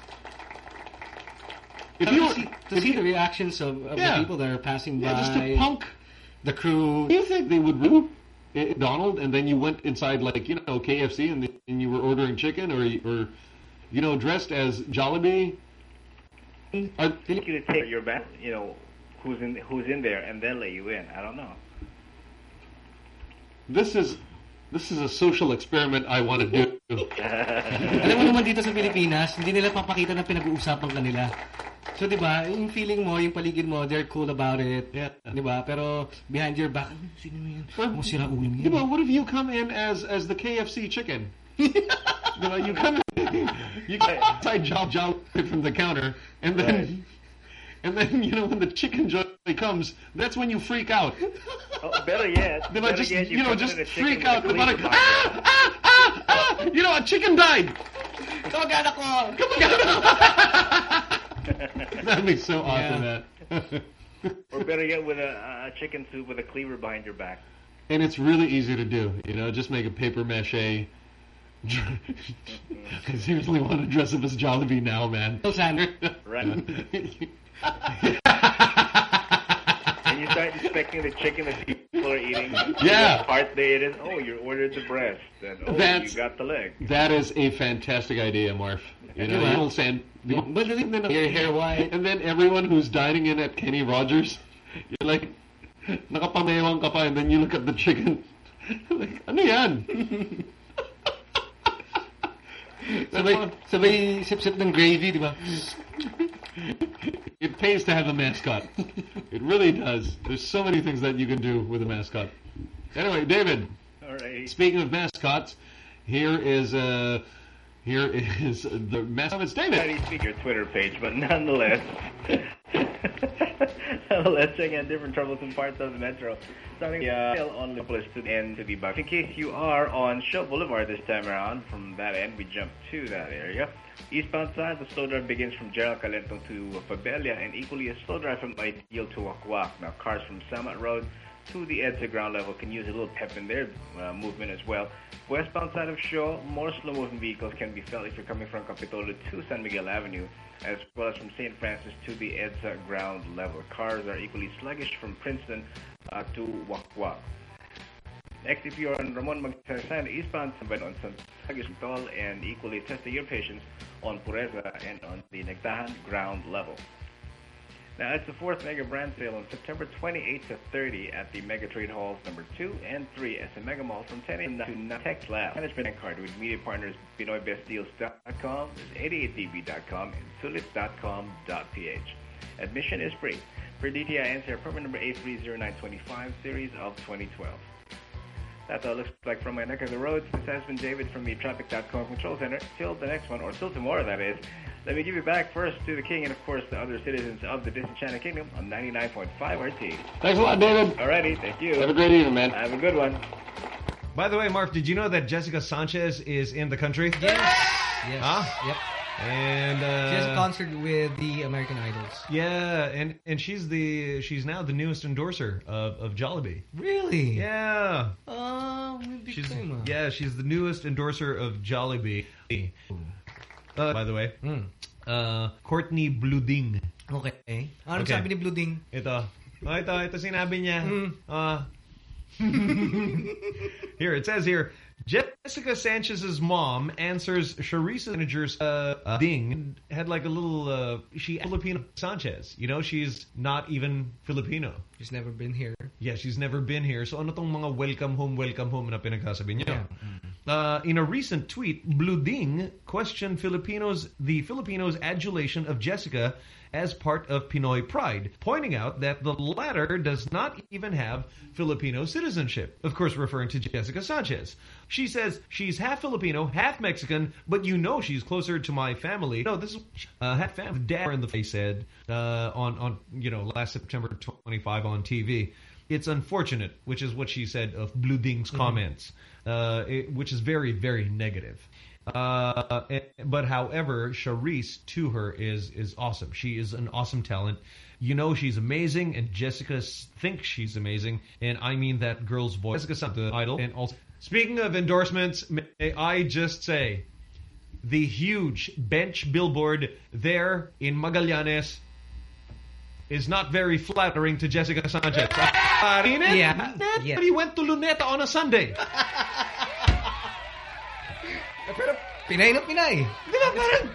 If you you see, to see the reactions of, of Yeah. the people that are passing Yeah, by, just to punk the crew. Do you think they would root Eh, Donald and then you went inside like, you know, KFC and, and you were ordering chicken or, or you know, dressed as Jollibee? Are, you to take your back, you know, who's in who's in there, and then let you in. I don't know. this is this is a social experiment I want to do. Alam mo naman dito sa Pilipinas, hindi nila papakita na pinag-uusapan kanila. So, di ba, yung feeling mo, yung paligid mo, they're cool about it. Yeah. Di ba? Pero, behind your back, sino mo yan? Mo sira ulo You know, what if you come in as as the KFC chicken? you know, you come in, you get inside job job from the counter, and then and then you know when the chicken joy comes, that's when you freak out. Oh, better yet, Then I better just yet, you know just in a chicken freak out about it. Ah, ah, ah, ah! You know, a chicken died. Kamag-anak ko! That'd be so awesome, Yeah. man. or better yet, with a, a chicken soup with a cleaver behind your back. And it's really easy to do. You know, just make a paper mache. I seriously want to dress up as Jollibee now, man. Right. and you start inspecting the chicken that people are eating. Yeah. What part they it is. Oh, you ordered the breast. And oh, That's- you got the leg. That is a fantastic idea, Marv. You know, Yeah. you'll send your hair white, and then everyone who's dining in at Kenny Rogers, you're like, nakapamewang ka pa, and then you look at the chicken, like, ano yan? Sabay, sabay sip-sip ng gravy, di ba? It pays to have a mascot. It really does. There's so many things that you can do with a mascot. Anyway, David. All right. Speaking of mascots, here is uh, here is the mascot. It's David. How do you speak your Twitter page? But nonetheless, nonetheless, check out different troublesome parts of the metro. Starting uh, on the list to the end to the back. In case you are on Shaw Boulevard this time around, from that end we jump to that area. Eastbound side, the slow drive begins from Gerald Calento to Fabella, and equally a slow drive from Ideal to Wack Wack. Now, cars from Samat Road to the EDSA ground level can use a little pep in their uh, movement as well. Westbound side of Shaw, more slow moving vehicles can be felt if you're coming from Kapitolyo to San Miguel Avenue, as well as from St. Francis to the EDSA ground level. Cars are equally sluggish from Princeton uh, to Wack Wack. Next, if you're on Ramon Magsaysay, eastbound but on San Tol and equally testing your patience on Pureza and on the Nagtahan ground level. Now, it's the fourth Mega Brand Sale on September 28 to 30 at the Mega Trade Halls number 2 and 3 at the Mega Mall from 10 a.m. to 9 Tech Lab. Management card with media partners BinoyBestDeals.com, 88db.com, and tulit.com.ph. Admission is free. For DTI answer permit number A30925 series of 2012. That's all it looks like from my neck of the roads. This has been David from the Traffic.com Control Center. Till the next one, or till tomorrow, that is. Let me give you back first to the King and, of course, the other citizens of the Disenchanted Kingdom on 99.5 RT. Thanks a lot, David. Alrighty, thank you. Have a great evening, man. Have a good one. By the way, Mark, did you know that Jessica Sanchez is in the country? Yes. Yes. Huh? Yep. And uh, She has a concert with the American Idols. Yeah, and and she's the she's now the newest endorser of of Jollibee. Really? Yeah. Oh, hindi She's ko yeah, she's the newest endorser of Jollibee. Uh, by the way, uh, Courtney Blooding. Okay. Ano Okay. sabi ni Blooding? Ito. Oh, ito, ito sinabi niya. Uh, here, it says here, Jessica Sanchez's mom answers Charice's manager's uh, uh, ding. Had like a little, uh, she Filipino Sanchez. You know, she's not even Filipino. She's never been here. Yeah, she's never been here. So ano tong mga welcome home, welcome home na pinagsasabi niya? Uh, in a recent tweet, Blooding questioned Filipinos the Filipinos' adulation of Jessica as part of Pinoy pride, pointing out that the latter does not even have Filipino citizenship. Of course, referring to Jessica Sanchez. She says she's half Filipino, half Mexican, but you know she's closer to my family. No, this is uh, half family. Dad in the face said uh, on on you know last September 25 on TV. It's unfortunate, which is what she said of Blooding's Mm-hmm. comments, uh, it, which is very, very negative. Uh, but however, Charice to her is is awesome. She is an awesome talent. You know she's amazing, and Jessica thinks she's amazing, and I mean that girl's voice. Jessica the idol, and also speaking of endorsements, may I just say the huge bench billboard there in Magallanes is not very flattering to Jessica Sanchez. Ah, Rinette, Yeah. Rinette, Yeah. he went to Luneta on a Sunday. Pero Pinay na Pinay. Di ba parang,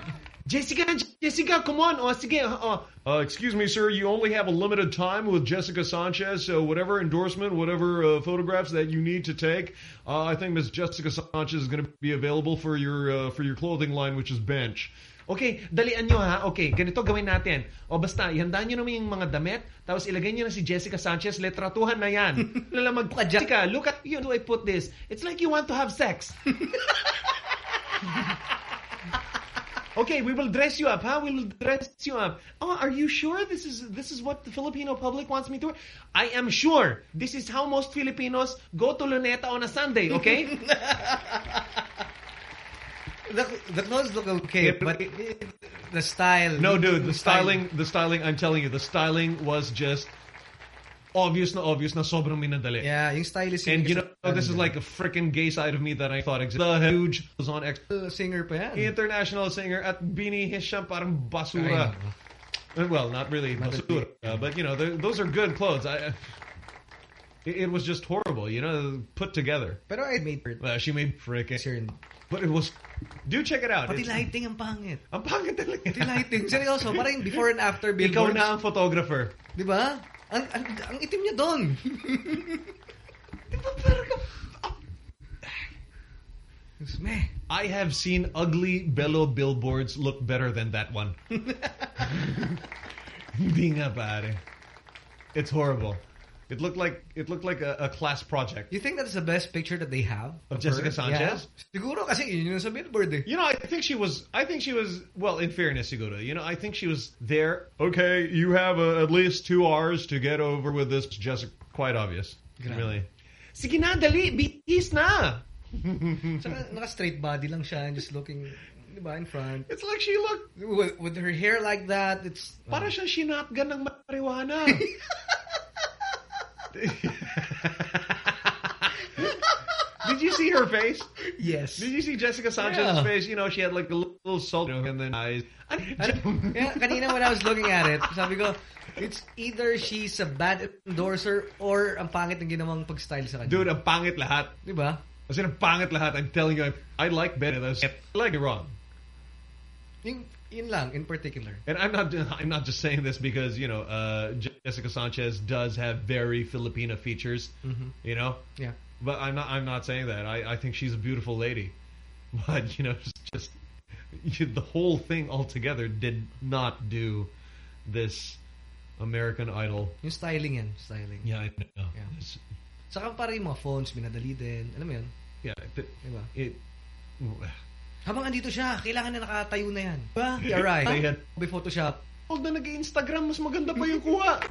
Jessica, Jessica, come on. Oh, sige. Uh, uh, excuse me, sir. You only have a limited time with Jessica Sanchez. So whatever endorsement, whatever uh, photographs that you need to take, uh, I think Miss Jessica Sanchez is going to be available for your uh, for your clothing line, which is Bench. Okay, dalian nyo ha. Okay, ganito gawin natin. O basta, ihandaan nyo naman yung mga damit, tapos ilagay nyo na si Jessica Sanchez, letratuhan na yan. Lala mag, Jessica, look at, you do I put this? It's like you want to have sex. Okay, we will dress you up, huh? We will dress you up. Oh, are you sure this is this is what the Filipino public wants me to wear? I am sure. This is how most Filipinos go to Luneta on a Sunday, okay? The, the clothes look okay, but it, it, the style. no, dude, the styling, the styling, I'm telling you, the styling was just obvious na obvious na sobrang minadali. Yeah, yung stylist. And you know, this is like a freaking gay side of me that I thought existed. The huge was on X. singer pa yan. International singer at binihin siya parang basura. Uh, Well, not really basura, uh, but you know, those are good clothes. I, it, was just horrible, you know, put together. Pero I made. Well, she made freaking. But it was. Do check it out. Pati It's- lighting ang pangit. Ang pangit talaga. Pati lighting. Seryoso, parang before and after Ikaw billboards. na ang photographer. Di ba? Ang, ang, ang itim niya doon. Ah. Meh. I have seen ugly Belo billboards look better than that one. Hindi nga pare. It's horrible. It looked like it looked like a, a class project. You think that's the best picture that they have? Of Jessica her? Sanchez? Yeah. Siguro kasi yun yung sa billboard eh. You know, I think she was. I think she was. Well, in fairness, Siguro, you know, I think she was there. Okay, you have uh, at least two hours to get over with this. Jessica, quite obvious. Grabe. Really. Sige na, dali, bihis na. Saka naka-straight body lang siya and just looking, in front. It's like she looked... With, with her hair like that, it's... Para siyang shinotgun ng marijuana. Did you see her face? Yes. Did you see Jessica Sanchez's Yeah. face? You know, she had like a little salt and then eyes. Yeah, kanina when I was looking at it, sabi ko, it's either she's a bad endorser or ang pangit ng ginawang pag-style sa kanya. Dude, ang pangit lahat. Di ba? As in, ang pangit lahat. I'm telling you, I, I like better. I like it wrong. Yung, yun lang, in particular. And I'm not I'm not just saying this because, you know, uh, Jessica Sanchez does have very Filipina features, Mhm. you know? Yeah. But I'm not I'm not saying that. I, I think she's a beautiful lady. But, you know, just, just you, the whole thing altogether did not do this American Idol. Yung styling yan, styling. Yeah, I know. Yeah. It's- Saka parang yung mga phones, minadali din. Alam mo yun? yeah, it, Diba? it Habang andito siya, kailangan na nakatayo na yan. Diba? Yeah, right. Had- By Photoshop. Huwag na nag-Instagram, mas maganda pa yung kuha.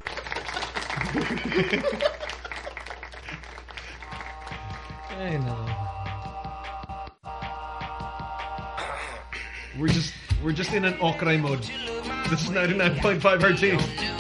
Ay, no. We're just we're just in an okray mode. This is 99.5 RT.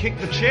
Kick the chair.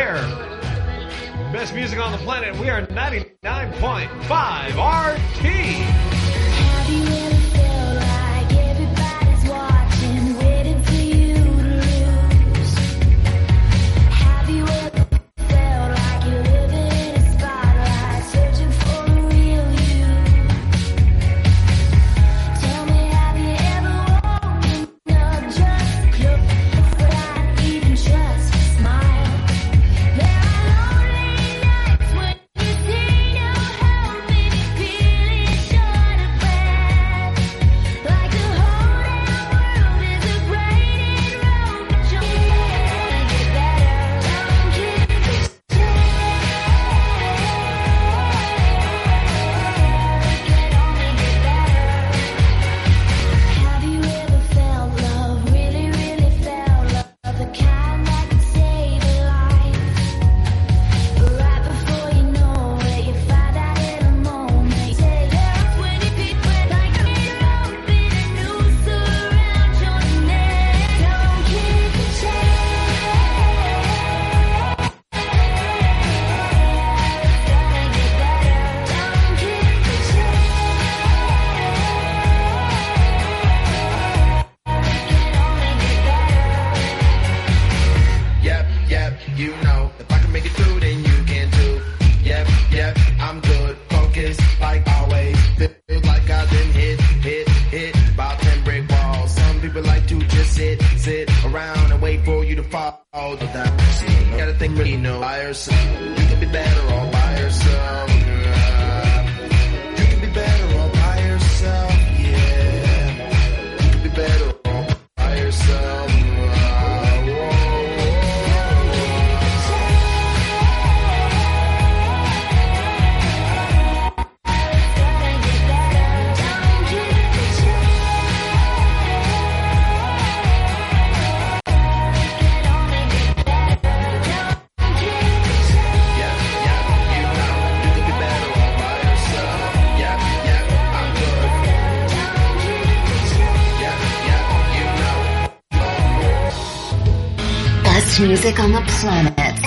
Music on the planet.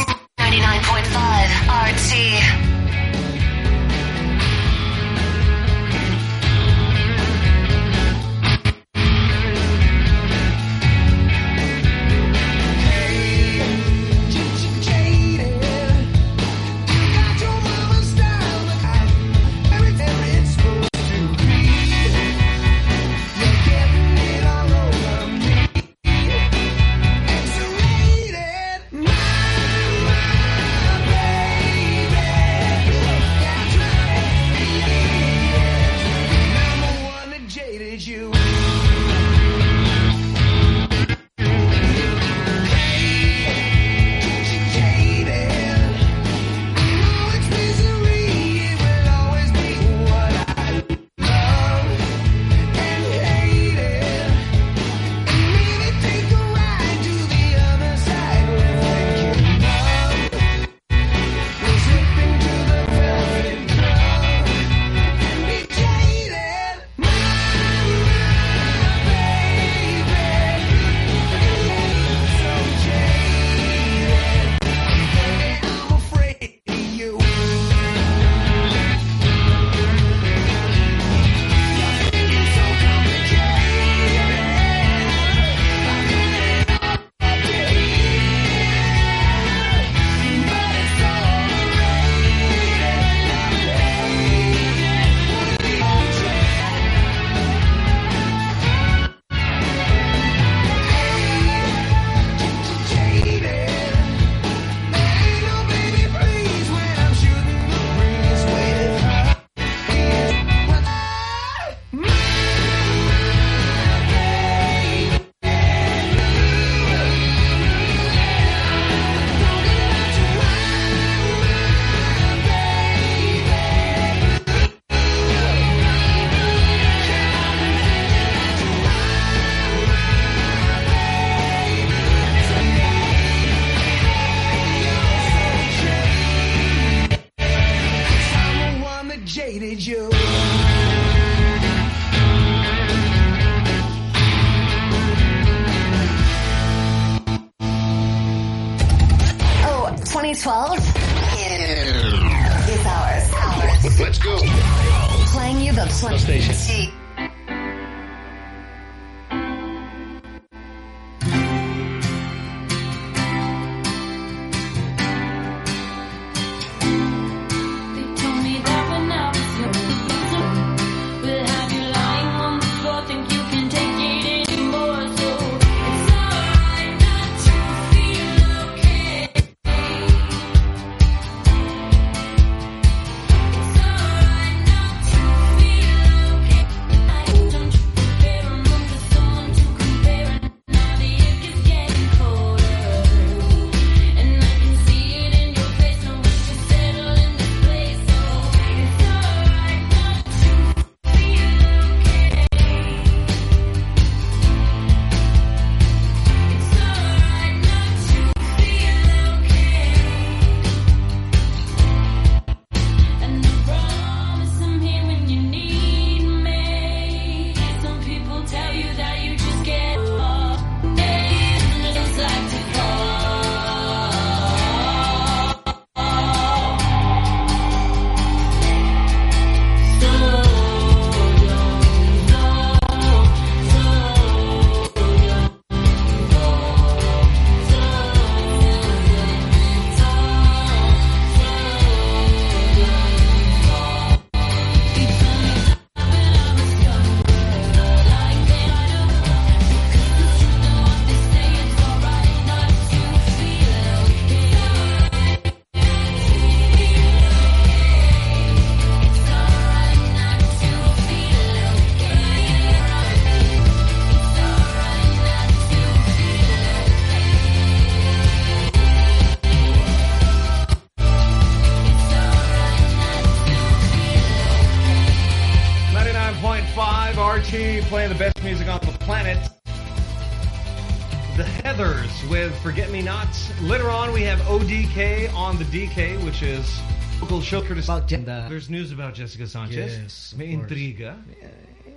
DK, which is local show courtesy. About gender. There's news about Jessica Sanchez. Yes, of May course. intriga.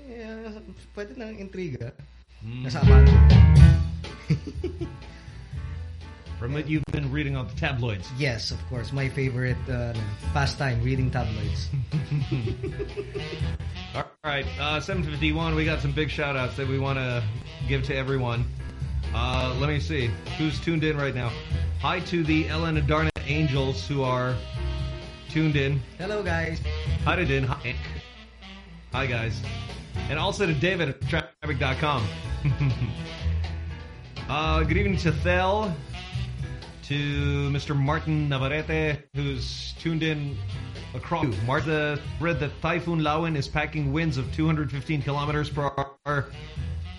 Yeah, pwede lang intriga. Mm. Nasa abante. From what you've been reading on the tabloids. Yes, of course. My favorite uh, pastime, reading tabloids. All right, uh, 751, we got some big shout-outs that we want to give to everyone. Uh, let me see. Who's tuned in right now? Hi to the Ellen and Darna Angels who are tuned in. Hello, guys. Hi to Din. Hi, Hi guys. And also to David at traffic.com. uh, good evening to Thel, to Mr. Martin Navarrete, who's tuned in across. Martha read that Typhoon Lawin is packing winds of 215 kilometers per hour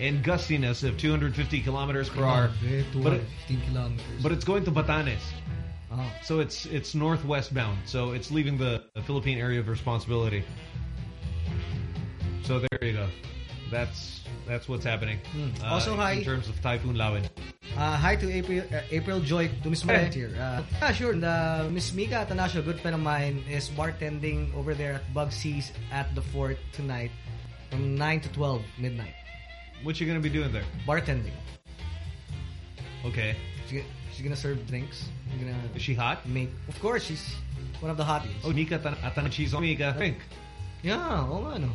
and gustiness of 250 kilometers per hour. But it- 215 kilometers. but it's going to Batanes. Oh. So it's it's northwest bound. So it's leaving the, the Philippine area of responsibility. So there you go. That's that's what's happening. Hmm. uh, Also, hi. in terms of Typhoon Lawin. Uh, hi to April, uh, April Joy to Miss Moret here. Uh, yeah, sure. And, uh, Miss Mika Atanasio, a good friend of mine, is bartending over there at Bug Seas at the fort tonight from 9 to 12 midnight. What you gonna be doing there? Bartending. Okay. She, she's gonna serve drinks. She's gonna Is she hot? make. Of course, she's one of the hotties. Oh, Nika Atan- Atan uh, she's on Mika. Drink. Yeah, oo nga no.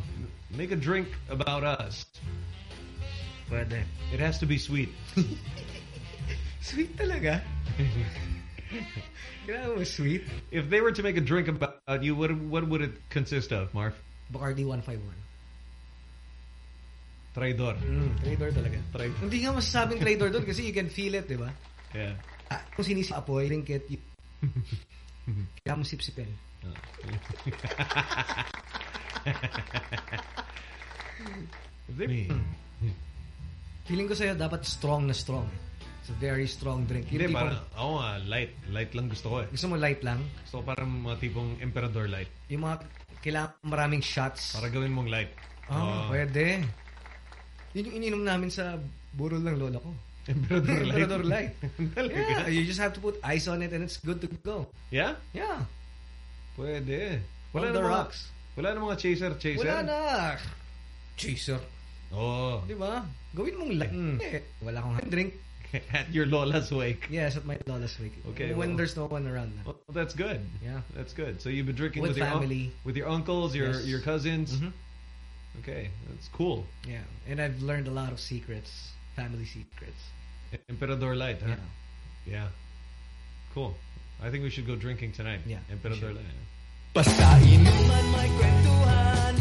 Make a drink about us. Pwede. It has to be sweet. Sweet talaga. Kailangan mo sweet. If they were to make a drink about you, what what would it consist of, Marv? Bacardi 151. Traidor. Mm, trader talaga. Traidor. Hindi nga masasabing trader doon kasi you can feel it, di ba? Yeah. Ah, kung sinisi apoy, drink it, you... kaya mo sip-sipin. Me. Feeling ko sa'yo, dapat strong na strong. It's a very strong drink. Yung Hindi, tipong- parang, ako nga, light. Light lang gusto ko eh. Gusto mo light lang? Gusto ko parang mga tipong Emperador light. Yung mga kailangan maraming shots. Para gawin mong light. Ah, Oo. pwede. Yun yung ininom namin sa burol ng lola ko. Emperador light. Emperador light. Yeah, you just have to put ice on it and it's good to go. Yeah? Yeah. Pwede. On the na mga- rocks. Wala na mga chaser, chaser. Wala na. Chaser. Oo. Di ba? Gawin mong light. Eh, wala akong drink. at your lola's wake. Yes, at my lola's wake. Okay, When well- there's no one around. Well, that's good. Yeah. That's good. So you've been drinking With with, your family. with your uncles, your Yes. your cousins. Mhm. Okay, that's cool. Yeah, and I've learned a lot of secrets, family secrets. Emperador Light, huh? Yeah. Yeah. Cool. I think we should go drinking tonight. Yeah, Emperador Light. Basta inuman may kwentuhan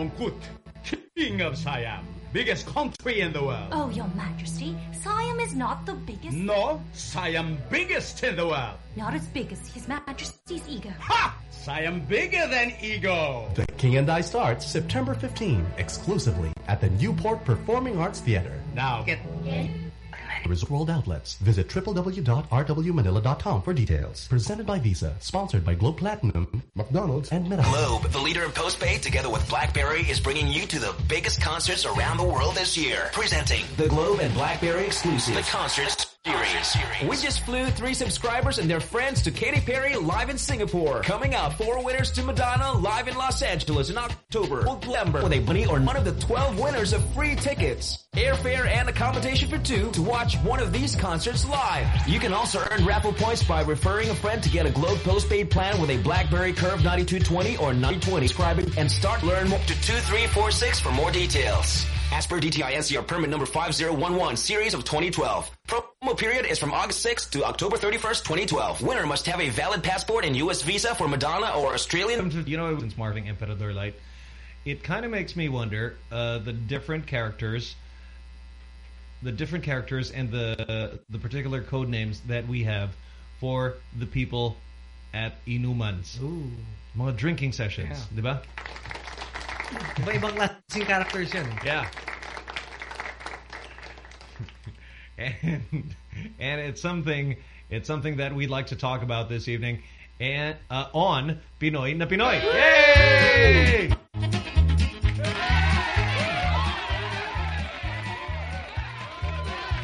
Mongkut, king of Siam, biggest country in the world. Oh, Your Majesty, Siam is not the biggest. No, Siam biggest in the world. Not as big as His Majesty's ego. Ha! Siam bigger than ego. The King and I starts September 15, exclusively at the Newport Performing Arts Theater. Now get Resort World Outlets. Visit www.rwmanila.com for details. Presented by Visa. Sponsored by Globe Platinum, McDonald's, and Meta. Globe, the leader in postpaid, together with BlackBerry, is bringing you to the biggest concerts around the world this year. Presenting the Globe and BlackBerry exclusive, the Concert Series. We just flew three subscribers and their friends to Katy Perry live in Singapore. Coming up, four winners to Madonna live in Los Angeles in October. November with a bunny or one of the 12 winners of free tickets. Airfare and accommodation for two to watch one of these concerts live. You can also earn raffle points by referring a friend to get a Globe postpaid plan with a BlackBerry Curve 9220 or 9020. Subscribe and start learn more. To 2346 for more details. As per DTI NCR permit number 5011 series of 2012. Promo period is from August 6th to October 31st, 2012. Winner must have a valid passport and U.S. visa for Madonna or Australian. You know, since Marvin Emperador Light, it kind of makes me wonder uh, the different characters, the different characters, and the the particular code names that we have for the people at Inumans. Ooh. Mga drinking sessions, Yeah. di ba? Iba-ibang klaseng characters yan. Yeah. and and it's something it's something that we'd like to talk about this evening and uh, on Pinoy na Pinoy. Yay!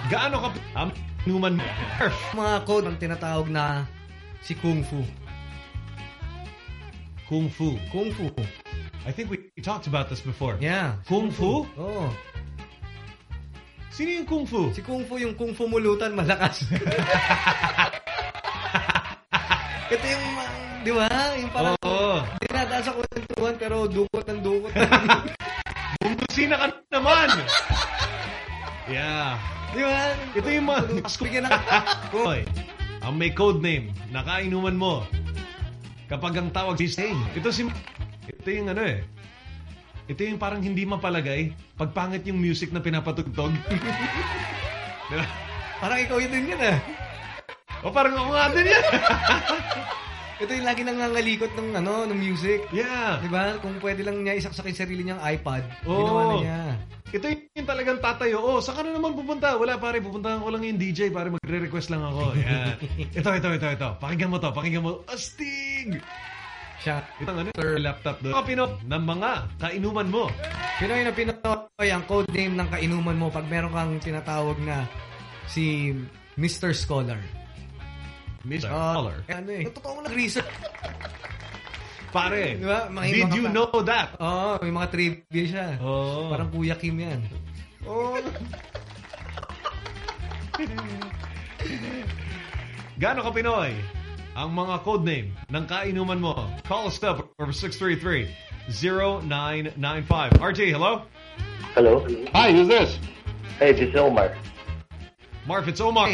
Gaano ka ang numan Mga code ang tinatawag na si Kung Fu. Kung Fu. Kung Fu. I think we talked about this before. Yeah. Kung Fu? Oo. Sino yung Kung Fu? Si Kung Fu yung Kung Fu mulutan malakas. Ito yung, uh, di ba? Yung parang, Oo. dinadaan sa kwentuhan pero dukot ng dukot. Bumbusina ka naman! yeah. Di ba? Ito yung mga... Bigyan ng... Hoy, ang may code name, nakainuman mo. Kapag ang tawag si Sting, ito si... Ito yung ano eh. Ito yung parang hindi mapalagay pag pangit yung music na pinapatugtog. diba? Parang ikaw yun din yun ah. O parang ako nga din yan. Ito yung lagi nangangalikot ng ano, ng music. Yeah. Di ba? Kung pwede lang niya isaksak yung sarili niyang iPad, ginawa na niya. Ito yung talagang tatayo. Oh, saan ka na naman pupunta? Wala pare, pupuntahan ko lang yung DJ pare magre-request lang ako. Yan. ito, ito, ito, ito. Pakinggan mo to, pakinggan mo. Astig! Ito ang ano, your laptop doon. Mga Pino, ng mga kainuman mo. Pinoy na Pinoy, ang code name ng kainuman mo pag meron kang tinatawag na si Mr. Scholar. Mr. Ah, Scholar. eh, ano eh. Totoo mo nag-research. Pare, Di ba? Mga- did mga you pa- know that? Oo, may mga trivia siya. Oo. Parang Kuya Kim yan. Oo. Gaano ka Pinoy? Ang mga code name ng kainuman mo. Call us up over 633-0995. RT, hello? Hello? Hi, who's this? Hey, this is Omar. Marv, it's Omar.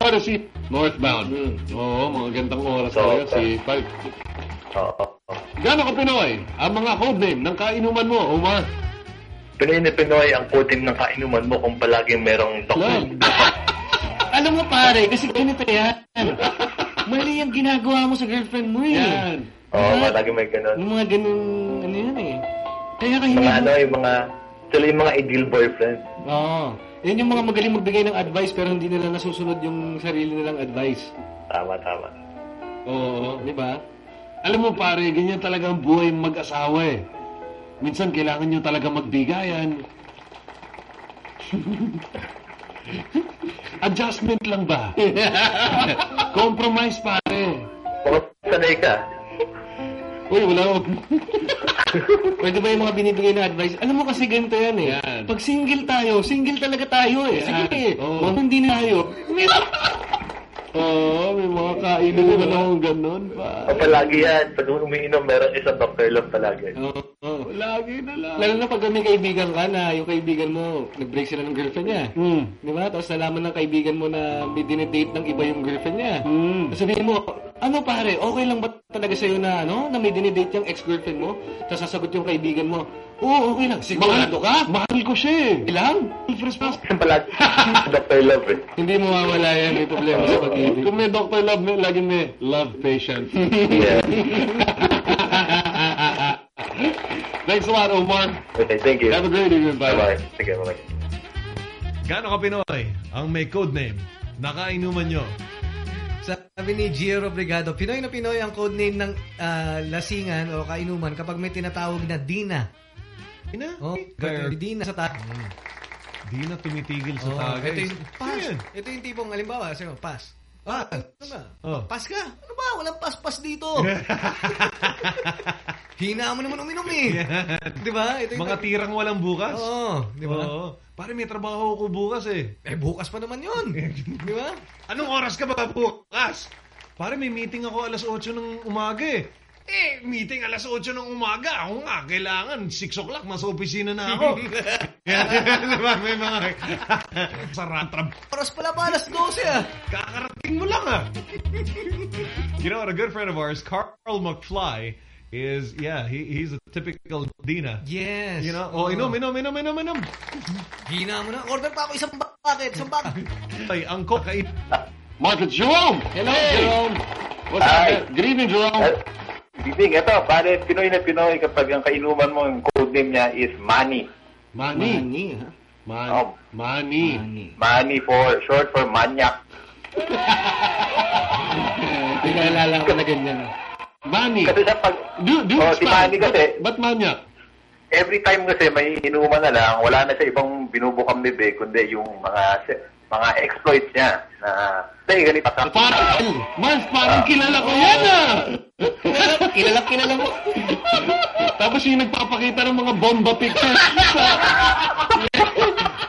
Odyssey, northbound. Oo, mga gandang oras So, talaga, si 5. Oo. Gano'n ka Pinoy? Ang mga codename ng kainuman mo, Omar. Pinoy na Pinoy ang puting ng kainuman mo kung palaging merong. Alam mo pare, kasi ganito yan. Mali yung ginagawa mo sa girlfriend mo eh. Yan. Oo, palagi may ganun. Yung mga ganun, ano yan eh. Kaya ka hindi Mga ano, yung mga, sila yung mga ideal boyfriend. Oo. Yan yung mga magaling magbigay ng advice pero hindi nila nasusunod yung sarili nilang advice. Tama, tama. Oo. Di ba? Alam mo pare, ganyan talaga ang buhay mag-asawa eh. Minsan kailangan nyo talaga magbigayan. Adjustment lang ba? Compromise pare. Sanay ka. Uy, wala ako. Pwede ba yung mga binibigay na advice? Alam mo kasi ganito yan eh. Pag single tayo, single talaga tayo eh. Sige, kung hindi na tayo. Oo, may mga kainan naman akong ganun pa. O palagi yan. Pag umiinom, meron isang Dr. Love palagi. Oo. Lagi na lang. Lalo na pag may kaibigan ka na, yung kaibigan mo, nag-break sila ng girlfriend niya. Hmm. Di ba? Tapos nalaman ng kaibigan mo na may dinedate ng iba yung girlfriend niya. Sabihin mo, ano pare, okay lang ba talaga sa'yo na, ano, na may dinedate yung ex-girlfriend mo? Tapos sasagot yung kaibigan mo, oo, okay lang. Sigurado ka? Mahal ko siya eh. Ilang? First class. Palagi. Dr. Love eh. Hindi mo mawala yan, may problema sa pag-ibig. Kung may Dr. Love, may, lagi may love patient. Yeah. Thanks a lot, Omar. Okay, thank you. Have a great evening, bye. Bye-bye. Sige, bye-bye. Gaano ka Pinoy ang may codename na kainuman nyo? Sabi ni Gio Obrigado, Pinoy na Pinoy ang codename ng ah, lasingan o kainuman kapag may tinatawag na Dina. Dina? Oh, Kaya- Dina sa ta. Di na tumitigil sa Oh, tagay. ito yung pass. Ito yung tipong halimbawa, sabi mo, pass. Ah, ano ba? Oh. Pass ka? Ano ba? Walang pass-pass dito. Hina mo naman uminom eh. Di ba? Ito yung Mga tirang walang bukas? Oo, di ba? Oo. Pare, may trabaho ko bukas eh. Eh, bukas pa naman yun. di ba? Anong oras ka ba bukas? Pare, may meeting ako alas 8 ng umaga eh. Eh, meeting alas 8 ng umaga. Ako nga, kailangan 6 o'clock, nasa opisina na ako. Di ba? May mga saratrab. Oras pala pa alas 12 ah. Kakarating mo lang ah. you know what? A good friend of ours, Carl McFly, is, yeah, he, he's a typical Dina. Yes. You know? Oh, inom, inom, inom, inom, inom. Hina mo na. Order pa ako isang bucket. Isang bucket. Ay, ang kakain. Market Jerome! Hello, Hey! Jerome! What's Hi. up? Good evening, Jerome. Uh, Bibing, ito, pare, Pinoy na Pinoy kapag ang kainuman mo, yung codename niya is Manny. Money. Money, ha? Man, Oh. money. Manny for, short for manyak. Hindi ka nalala ko na ganyan. Money. Kasi siya pag, Do, do Oh, si. Manny kasi, Ba't manyak? every time kasi may inuman na lang, wala na siya ibang binubukang bibig, kundi yung mga mga exploits niya na, say, ganito ka. Parang, Mars, parang kilala ko yan ah! kilala, kilala mo. Tapos yung nagpapakita ng mga bomba pictures sa...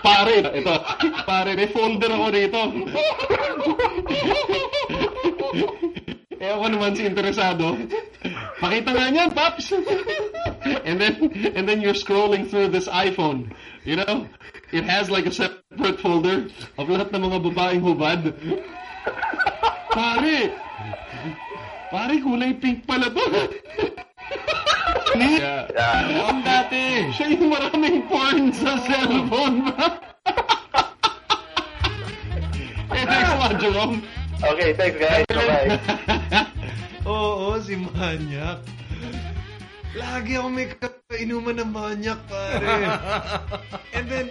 Pare, ito. Pare, may folder ako dito. eh ako naman si interesado. Pakita nga niyan, Paps! and then, and then you're scrolling through this iPhone. You know? It has like a separate folder of lahat ng mga babaeng hubad. Pare! Pare, kulay pink pala to. Yeah. Yeah. Ang dati. Siya yung maraming porn sa cellphone. eh, thanks a lot, Jerome. Okay, thanks guys. Bye-bye. Oo, si Manyak. Lagi ako may kainuman ng Manyak, pare. and then,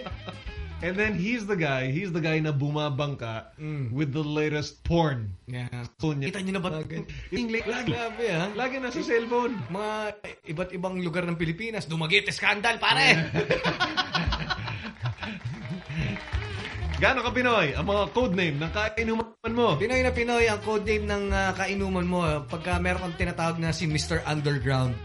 and then he's the guy, he's the guy na bumabangka with the latest porn. Yeah. So. Kita nyo na ba? Late, lagi, Grabe ha. lagi nasa cellphone. Mga iba't ibang lugar ng Pilipinas. Dumaguete scandal, pare. Gaano ka Pinoy? Ang mga codename ng kainuman mo. Pinoy na Pinoy ang codename ng ah, kainuman mo. Pagka meron kang tinatawag na si Mr. Underground.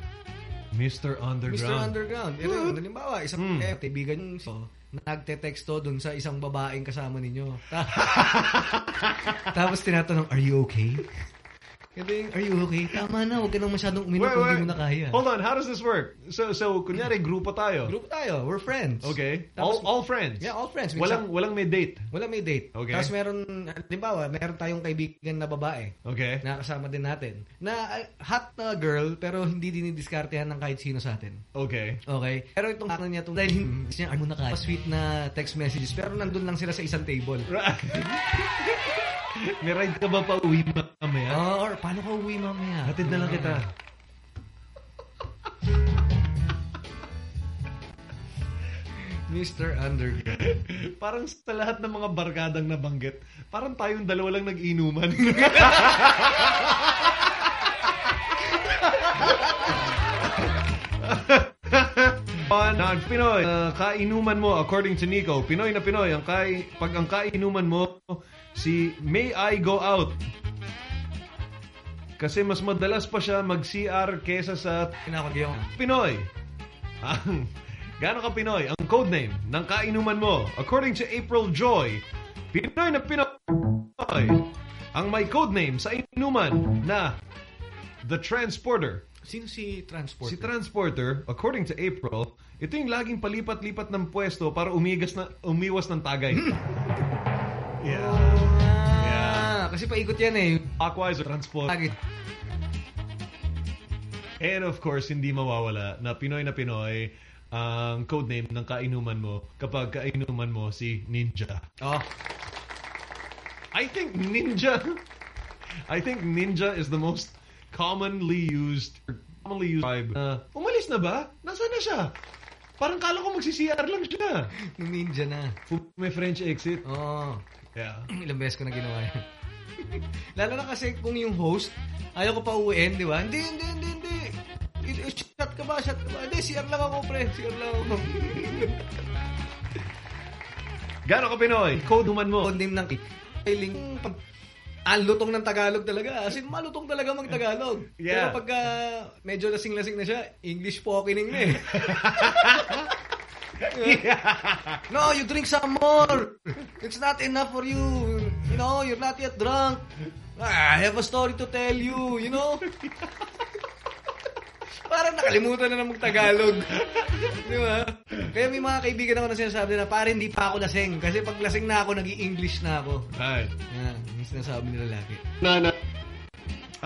Mr. Underground. Mr. Underground. Ito, halimbawa, isang Hmm. eh, kaibigan yung so, nagte-texto dun sa isang babaeng kasama ninyo. Ta- Tapos tinatanong, are you okay? Hindi, are you okay? Tama na, huwag ka nang masyadong uminom kung hindi mo na kaya. Hold on, how does this work? So, so kunyari, grupo tayo. Grupo tayo, we're friends. Okay. Tapos- all, all friends. Yeah, all friends. Walang, walang may date. Wala may date. Okay. Tapos meron, halimbawa, meron tayong kaibigan na babae. Okay. Na kasama din natin. Na uh, hot na girl, pero hindi dinidiskartehan ng kahit sino sa atin. Okay. Okay? Pero itong ano niya, itong, dahil hindi niya, ano na kaya, sweet na text messages, pero nandun lang sila sa isang table. May ride ka ba pa uwi mamaya? Oh, or paano ka uwi mamaya? Hatid na lang kita. Mr. Underground. parang sa lahat ng mga barkadang nabanggit, parang tayong dalawa lang nag-inuman. on non Pinoy. Uh, kainuman mo according to Nico. Pinoy na Pinoy. Ang kai, pag ang kainuman mo si May I Go Out. Kasi mas madalas pa siya mag-CR kesa sa Pinoy. Ang Gaano ka Pinoy? Ang codename ng kainuman mo. According to April Joy, Pinoy na Pinoy. Ang may codename sa inuman na The Transporter. Sino si Transporter? Si Transporter, according to April, ito yung laging palipat-lipat ng pwesto para umigas na, umiwas ng tagay. yeah. Kasi paikot yan eh. Clockwise or transport. And of course, hindi mawawala na Pinoy na Pinoy ang codename ng kainuman mo kapag kainuman mo si Ninja. Oh. I think Ninja I think Ninja is the most commonly used commonly used vibe. Uh, umalis na ba? Nasaan na siya? Parang kala ko magsi-CR lang siya. Ninja na. May French exit. Oo. Yeah. Ilang beses ko na ginawa yan. Lalo na kasi kung yung host, ayaw ko pa uwiin, di ba? Hindi, hindi, hindi, hindi. Shot ka ba? Shot ka ba? Hindi, CR lang ako, pre. CR lang ako. Gano'n ka Pinoy? Code human mo. Codename ng Ailing pag ang lutong ng Tagalog talaga. As in, malutong talaga mag-Tagalog. Yeah. Pero pagka medyo lasing-lasing na siya, English pokining na eh. No, you drink some more. It's not enough for you. You know, you're not yet drunk. Ah, I have a story to tell you, you know? Parang nakalimutan na ng mag-Tagalog. Di ba? Kaya may mga kaibigan ako na sinasabi na, pare, hindi pa ako lasing. Kasi pag lasing na ako, nag english na ako. Right. Yan, yung sinasabi nila lagi. No, no.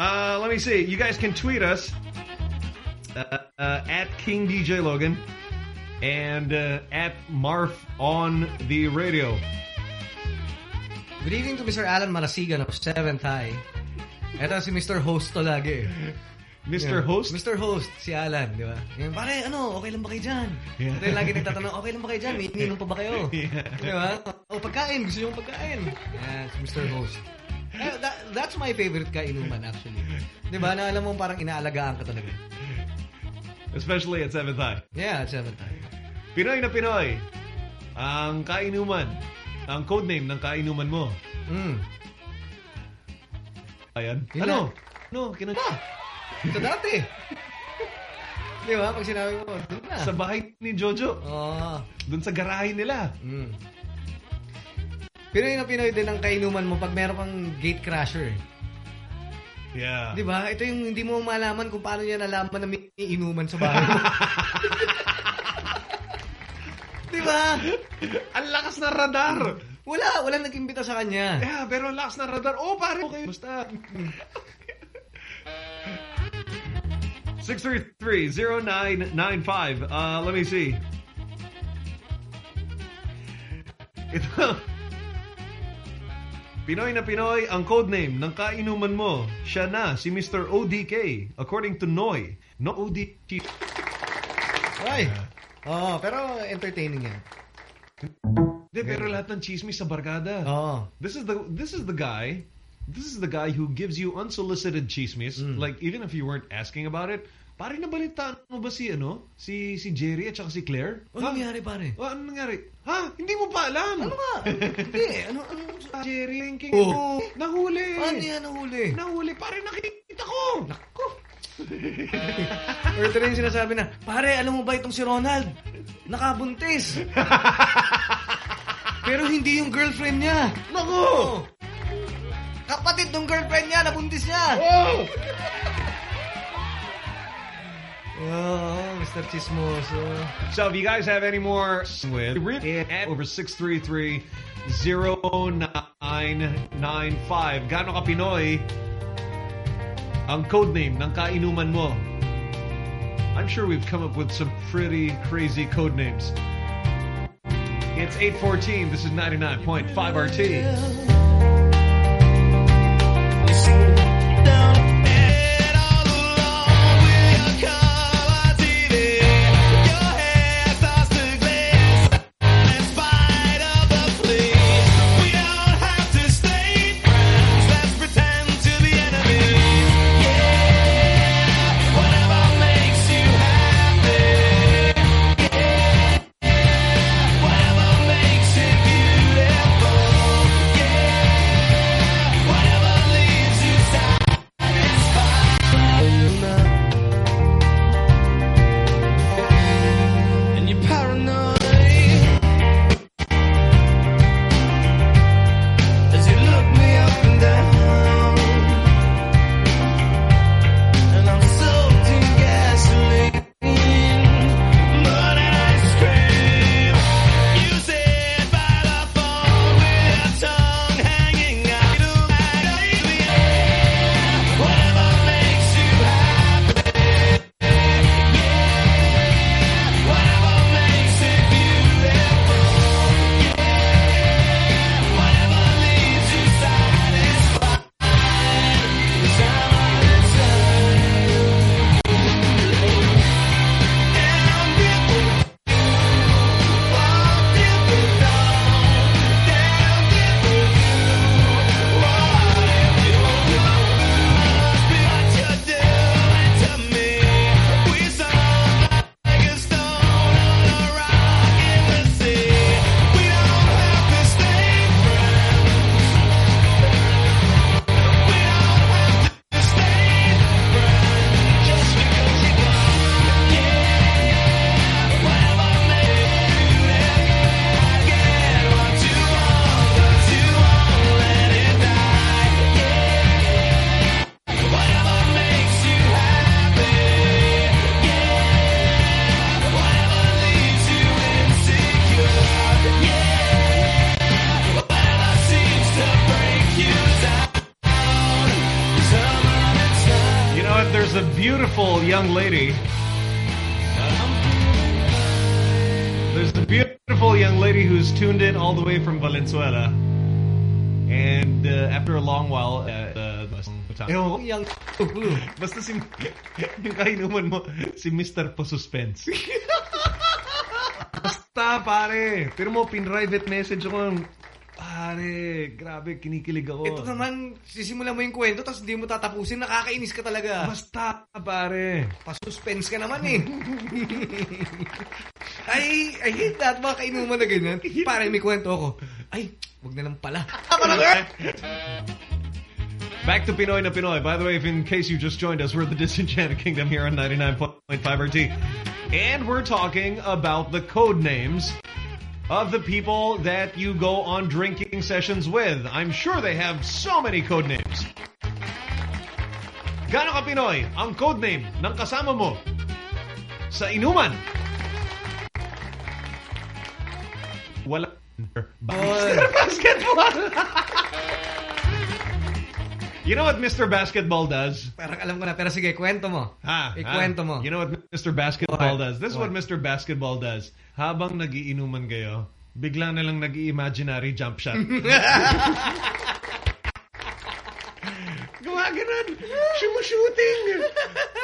Uh, let me see. You guys can tweet us uh, uh, at King DJ Logan and uh, at Marv on the radio. Good evening to Mr. Alan Marasigan of 7th High. Ito si Mr. Host to lagi. Mr. Yan. Host? Mr. Host, si Alan, di ba? Yan, pare, ano, okay lang ba kayo dyan? Yeah. Ito yung lagi nagtatanong, okay lang ba kayo dyan? May ininom pa ba kayo? Yeah. Di ba? O, pagkain, gusto nyo pagkain. Si Mr. Host. Eh, that, that's my favorite kainuman, actually. Di ba? Na alam mo parang inaalagaan ka talaga. Especially at 7th High. Yeah, at 7th High. Pinoy na Pinoy. Ang kainuman. Ang codename ng kainuman mo. Mm. Ayan. Yun ano? No, kina... Ito dati. Di ba? Pag sinabi mo, doon na. Sa bahay ni Jojo. Oo. Doon sa garahe nila. Mm. Pinoy na Pinoy din ang kainuman mo pag meron kang gate crasher. Yeah. Di ba? Ito yung hindi mo malaman kung paano niya nalaman na may inuman sa bahay mo. Di ba? Ang lakas na radar. Wala, wala nag-imbita sa kanya. Yeah, pero ang lakas na radar. Oh, pare, okay. Basta. 633-0995. Uh, let me see. Ito. Pinoy na Pinoy ang codename ng kainuman mo. Siya na, si Mr. ODK. According to Noy. No ODK. Ay. Oo, pero entertaining yan. Hindi, pero lahat ng chismis sa barkada. Oo. This is the this is the guy. This is the guy who gives you unsolicited chismis. Hmm. Like even if you weren't asking about it. Pare nabalitaan mo ba si ano? Si si Jerry at saka si Claire? Ano nangyari, pare? Oh, ano nangyari? Ha? Hindi mo pa alam? Ano nga? Hindi, ano, ano? Jerry Linking. Oh. Nahuli. Ano yan, nahuli? Nahuli. Pare nakikita ko. Nako. Or ito rin sinasabi na, pare, alam mo ba itong si Ronald? Nakabuntis. Pero hindi yung girlfriend niya. Nako! Kapatid ng girlfriend niya, nabuntis niya. Oh! Oh, Mr. Chismoso. So if you guys have any more with at over 633-0995 Gano ka Pinoy ang codename ng kainuman mo? I'm sure we've come up with some pretty crazy code names. It's 814. This is 99.5 RT. All the way from Valenzuela. And uh, after a long while, uh, uh, Ewan ko, Young Basta si, yung kainuman mo, si Mr. Posuspense. Basta, pare. Pero mo, pin-private message ako. Pare, grabe, kinikilig ako. Ito naman, sisimulan mo yung kwento tapos hindi mo tatapusin, nakakainis ka talaga. Basta, pare. Pa-suspense ka naman eh. Ay, I hate that, mga kainuman na ganyan. Pare, may kwento ako. Ay, wag na lang pala. Back to Pinoy na Pinoy. By the way, if in case you just joined us, we're the Disenchanted Kingdom here on 99.5 RT. And we're talking about the code names of the people that you go on drinking sessions with. I'm sure they have so many code names. Gano ka Pinoy ang code name ng kasama mo sa inuman? Wala. Basketball! You know what Mr. Basketball does? Parang alam ko na, pero sige, kwento mo. Ha, Ikwento mo. You know what Mr. Basketball What? does? This is what What? Mr. Basketball does. Habang nagiinuman kayo, bigla na lang nag-imaginary jump shot. Gumaganon. Sumushooting.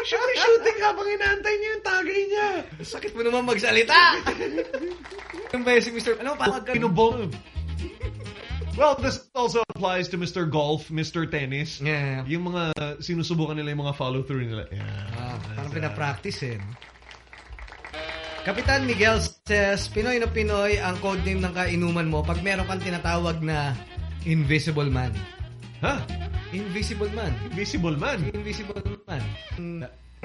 Sumushooting habang inaantay niya yung tagay niya. Sakit mo naman magsalita. Yung ba si Mr. Ano, parang Pinubol. Well, this also applies to Mr. Golf, Mr. Tennis. Yeah. Yung mga sinusubukan nila yung mga follow-through nila. Yeah. Ah, parang pinapractice eh. Kapitan Miguel says, Pinoy na Pinoy ang codename ng kainuman mo pag meron kang tinatawag na Invisible Man. Ha? Invisible Man. Invisible Man? Invisible Man.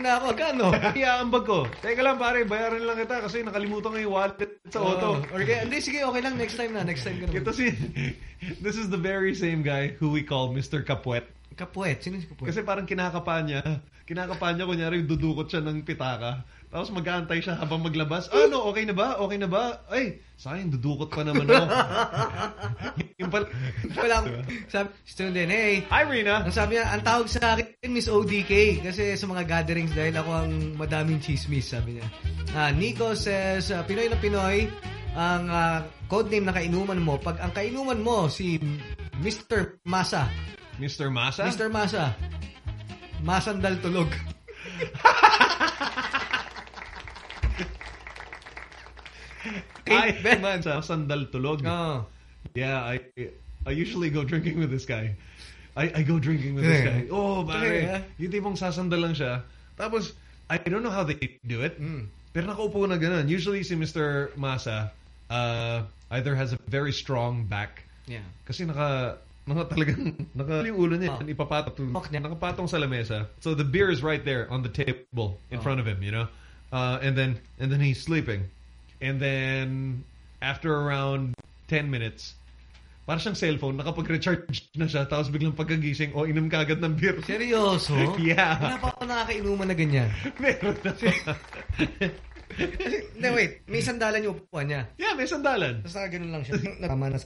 Na ako, gano? Iaambag ko. Teka lang pare, bayaran lang kita kasi nakalimutan ko yung wallet sa auto. Oh, okay, hindi, sige, okay lang. Next time na. Next time ka naman. Ito si, this is the very same guy who we call Mr. Kapwet. Kapwet? Sino si Kapwet? Kasi parang kinakapa niya. Kinakapa niya, kunyari, dudukot siya ng pitaka. Tapos mag-aantay siya habang maglabas. Ano, okay na ba? Okay na ba? Ay, sayang, dudukot pa naman ako. yung pala, akong, sabi, student, hey. Hi, Rina. Ang sabi niya, ang tawag sa akin, Miss ODK. Kasi sa mga gatherings dahil ako ang madaming chismis, sabi niya. Ah, Nico says, ah, Pinoy na Pinoy, ang ah, codename na kainuman mo, pag ang kainuman mo, si Mr. Masa. Mr. Masa? Mr. Masa. Masandal tulog. Ay, man, sa sandal tulog. Oh. Yeah, I I usually go drinking with this guy. I I go drinking with this guy. Oh, pare. Yung tipong sasandal lang siya. Tapos, I don't know how they do it. Pero nakaupo na ganun. Usually si Mr. Masa uh, either has a very strong back. Yeah. Kasi naka naka talagang naka yung ulo niya ipapatong nakapatong sa lamesa. So the beer is right there on the table in Oh. front of him, you know. Uh, and then and then he's sleeping. And then after around 10 minutes, para siyang cellphone, nakapag-recharge na siya, tapos biglang pagkagising, o inom ka agad ng beer. Seryoso? yeah. Wala pa ako nakakainuman na ganyan. Meron na. Hindi, wait. May sandalan yung upuan niya. Yeah, may sandalan. Tapos ganun lang siya. Tama na.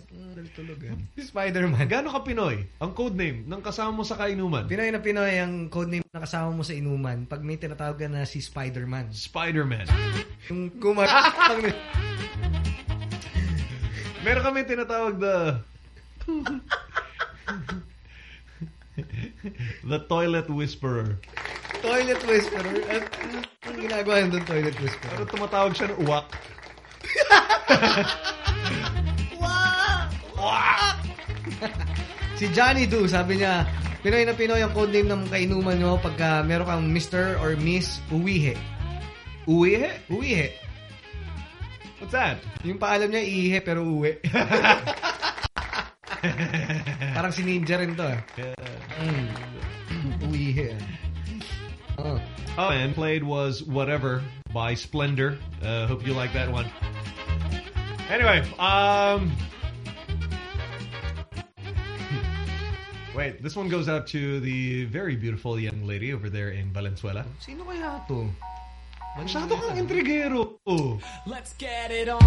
tulog eh. Spider-Man. Gano'n ka Pinoy? Ang codename ng kasama mo sa kainuman? Pinoy na Pinoy ang codename na kasama mo sa inuman pag may tinatawag ka na si Spider-Man. Spider-Man. Yung kumag... Meron kami tinatawag the... the Toilet Whisperer. toilet Whisperer. At, ang ginagawa yun doon, Toilet Whisperer? Pero tumatawag siya ng uwak. Si Johnny Do, sabi niya, Pinoy na Pinoy ang codename ng kainuman nyo pagka meron kang Mr. or Miss Uwihe. Uwihe? Uwihe. What's that? Yung paalam niya, iihe pero uwi. Parang si Ninja rin to eh. Mm. Uwihe. Oh. Oh, and played was Whatever by Splendor. Uh, hope you like that one. Anyway, um... Wait, this one goes out to the very beautiful young lady over there in Valenzuela. Sino kaya to? Masyado kang intrigero. Let's get it on.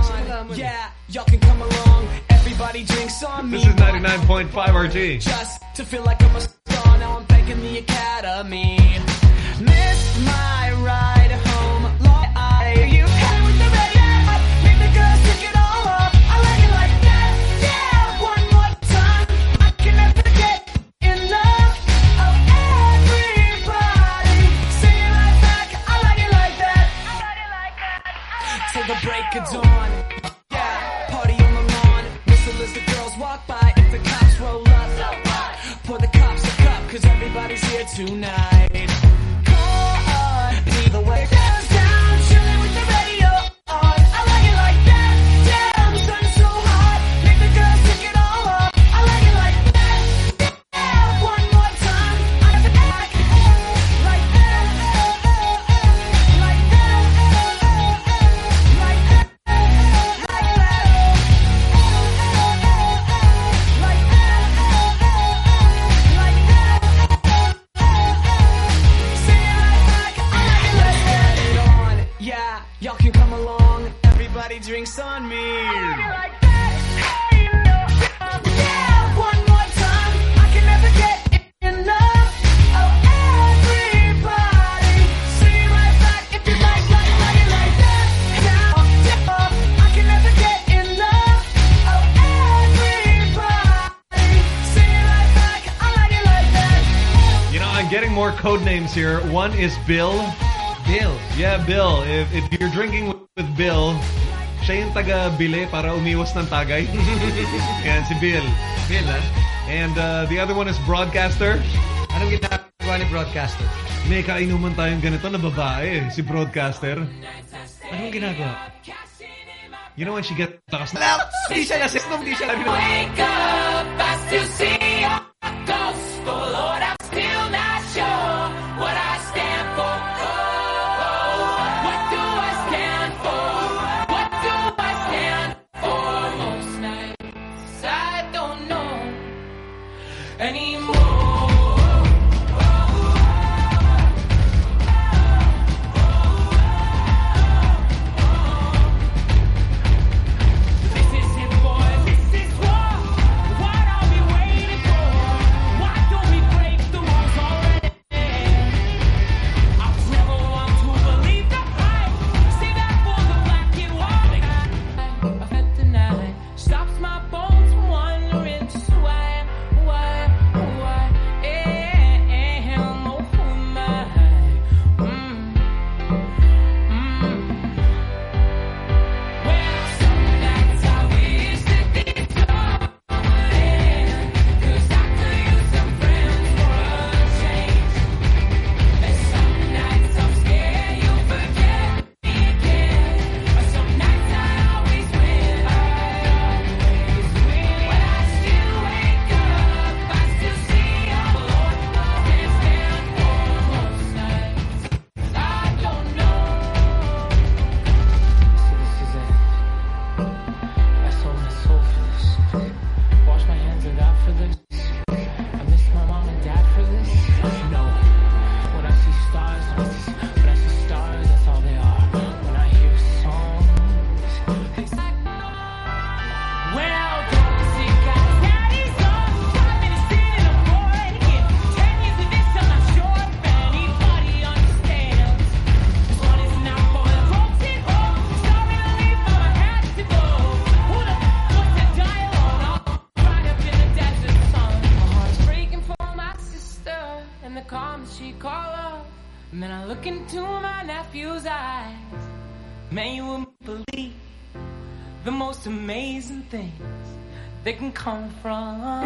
Yeah, y'all can come along. Everybody drinks on me. This is 99.5 RT. Just to feel like I'm a star, now I'm thanking the academy. Miss my ride home. I you with the red. Make the girls it all up. I like it like that. Yeah, one more time. I can never get everybody. It. I like it like that. I like it like that. Till the break of dawn. tonight. code names here. One is Bill. Bill. Yeah, Bill. If, if you're drinking with, Bill, siya yung taga-bile para umiwas ng tagay. Yan, si Bill. Bill. And uh, the other one is Broadcaster. Anong ginagawa ni Broadcaster? May kainuman tayong ganito na babae, si Broadcaster. Anong ginagawa? You know when she gets takas na... Di siya na-system, di siya. Wake up as you see a ghost from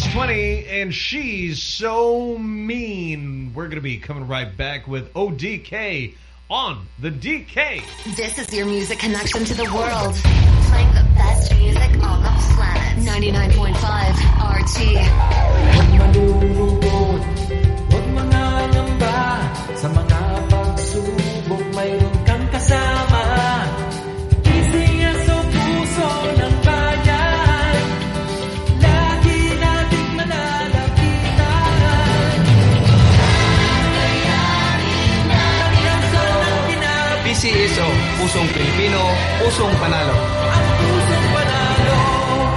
It's funny, and she's so mean. We're going to be coming right back with ODK on the DK. This is your music connection to the world. Playing the best music on the planet. 99.5 RT. Pusong Pilipino, Pusong Panalo. Ang Pusong Panalo.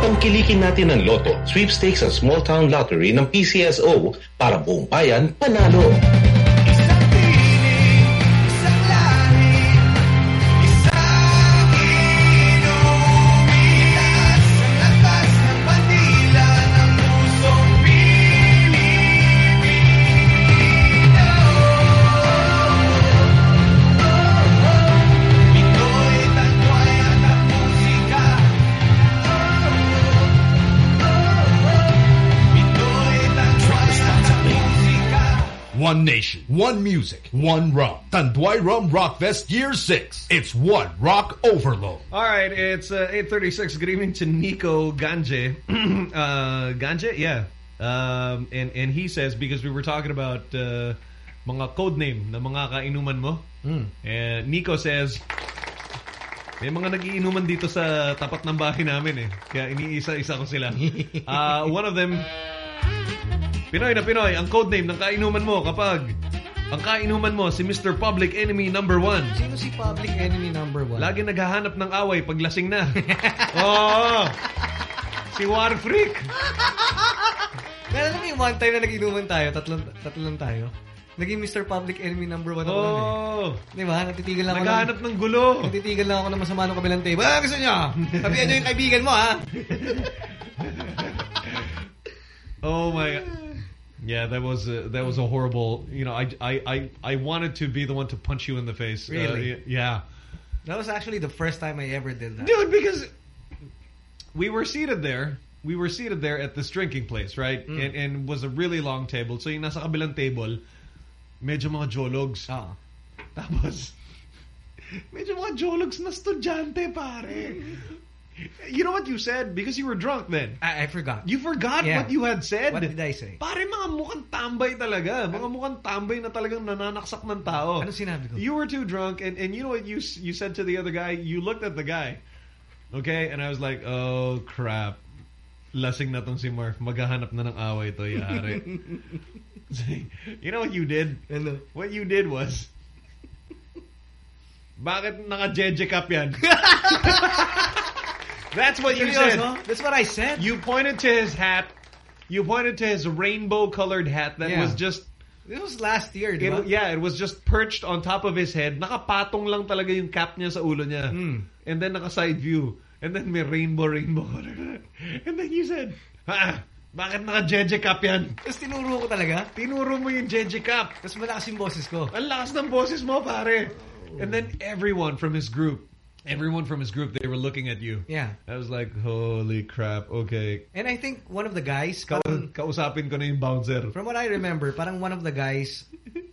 Tangkilikin natin ang loto, sweepstakes at small town lottery ng PCSO para buong bayan panalo. one music, one rum. Tanduay Rum Rockfest Year 6. It's one rock overload. All right, it's uh, 8.36. Good evening to Nico Ganje. uh, Ganje? Yeah. Um, and, and he says, because we were talking about uh, mga code name na mga kainuman mo. Mm. And Nico says... May mga nagiinuman dito sa tapat ng bahay namin eh. Kaya iniisa-isa ko sila. uh, one of them, Pinoy na Pinoy, ang codename ng kainuman mo kapag Ang kainuman mo, si Mr. Public Enemy Number 1. Sino si Public Enemy Number 1? Lagi naghahanap ng away pag lasing na. Oo. Si War Freak. Nalala mo yung one time na nag-inuman tayo, tatlong, tatlong tayo? Naging Mr. Public Enemy number one ako oh. nun eh. Di ba? Natitigal lang ako. Naghahanap ng, gulo. Natitigal lang ako ng masama ng kabilang table. Ah, gusto niya! Sabihan niyo yung kaibigan mo, ha? oh my God. Yeah, that was a, that was a horrible. You know, I, I I I wanted to be the one to punch you in the face. Uh, Really? y- yeah, That was actually the first time I ever did that. dude. Because we were seated there. We were seated there at this drinking place, right? Mm. And and it was a really long table. So yung nasa kabilang table, medyo mga jologs. Ah. Tapos, medyo mga jologs na estudyante, pare. You know what you said? Because you were drunk then. I, I forgot. You forgot Yeah. what you had said? What did I say? Pare, mga mukhang tambay talaga. Mga mukhang tambay na talagang nananaksak ng tao. Ano sinabi ko? You were too drunk, and, and you know what you you said to the other guy? You looked at the guy. Okay? And I was like, oh, crap. Lasing na tong si Murph. Maghahanap na ng away to, yari. you know what you did? Ano? What you did was, bakit naka-jeje cup yan? That's what you said. That's what I said. You pointed to his hat. You pointed to his rainbow-colored hat that Yeah. was just... This was last year? It, yeah, it was just perched on top of his head. Nakapatong lang talaga yung cap niya sa ulo niya. Hmm. And then naka-side view. And then may rainbow, rainbow. And then you said, ah, bakit naka-jeje cap yan? Tapos tinuro ko talaga. Tinuro mo yung jeje cap. Tapos malakas yung boses ko. Ang lakas ng boses mo, pare. And then everyone from his group, everyone from his group, they were looking at you. Yeah. I was like, holy crap, okay. And I think one of the guys, Ka parang, kausapin ko na yung bouncer. from what I remember, parang one of the guys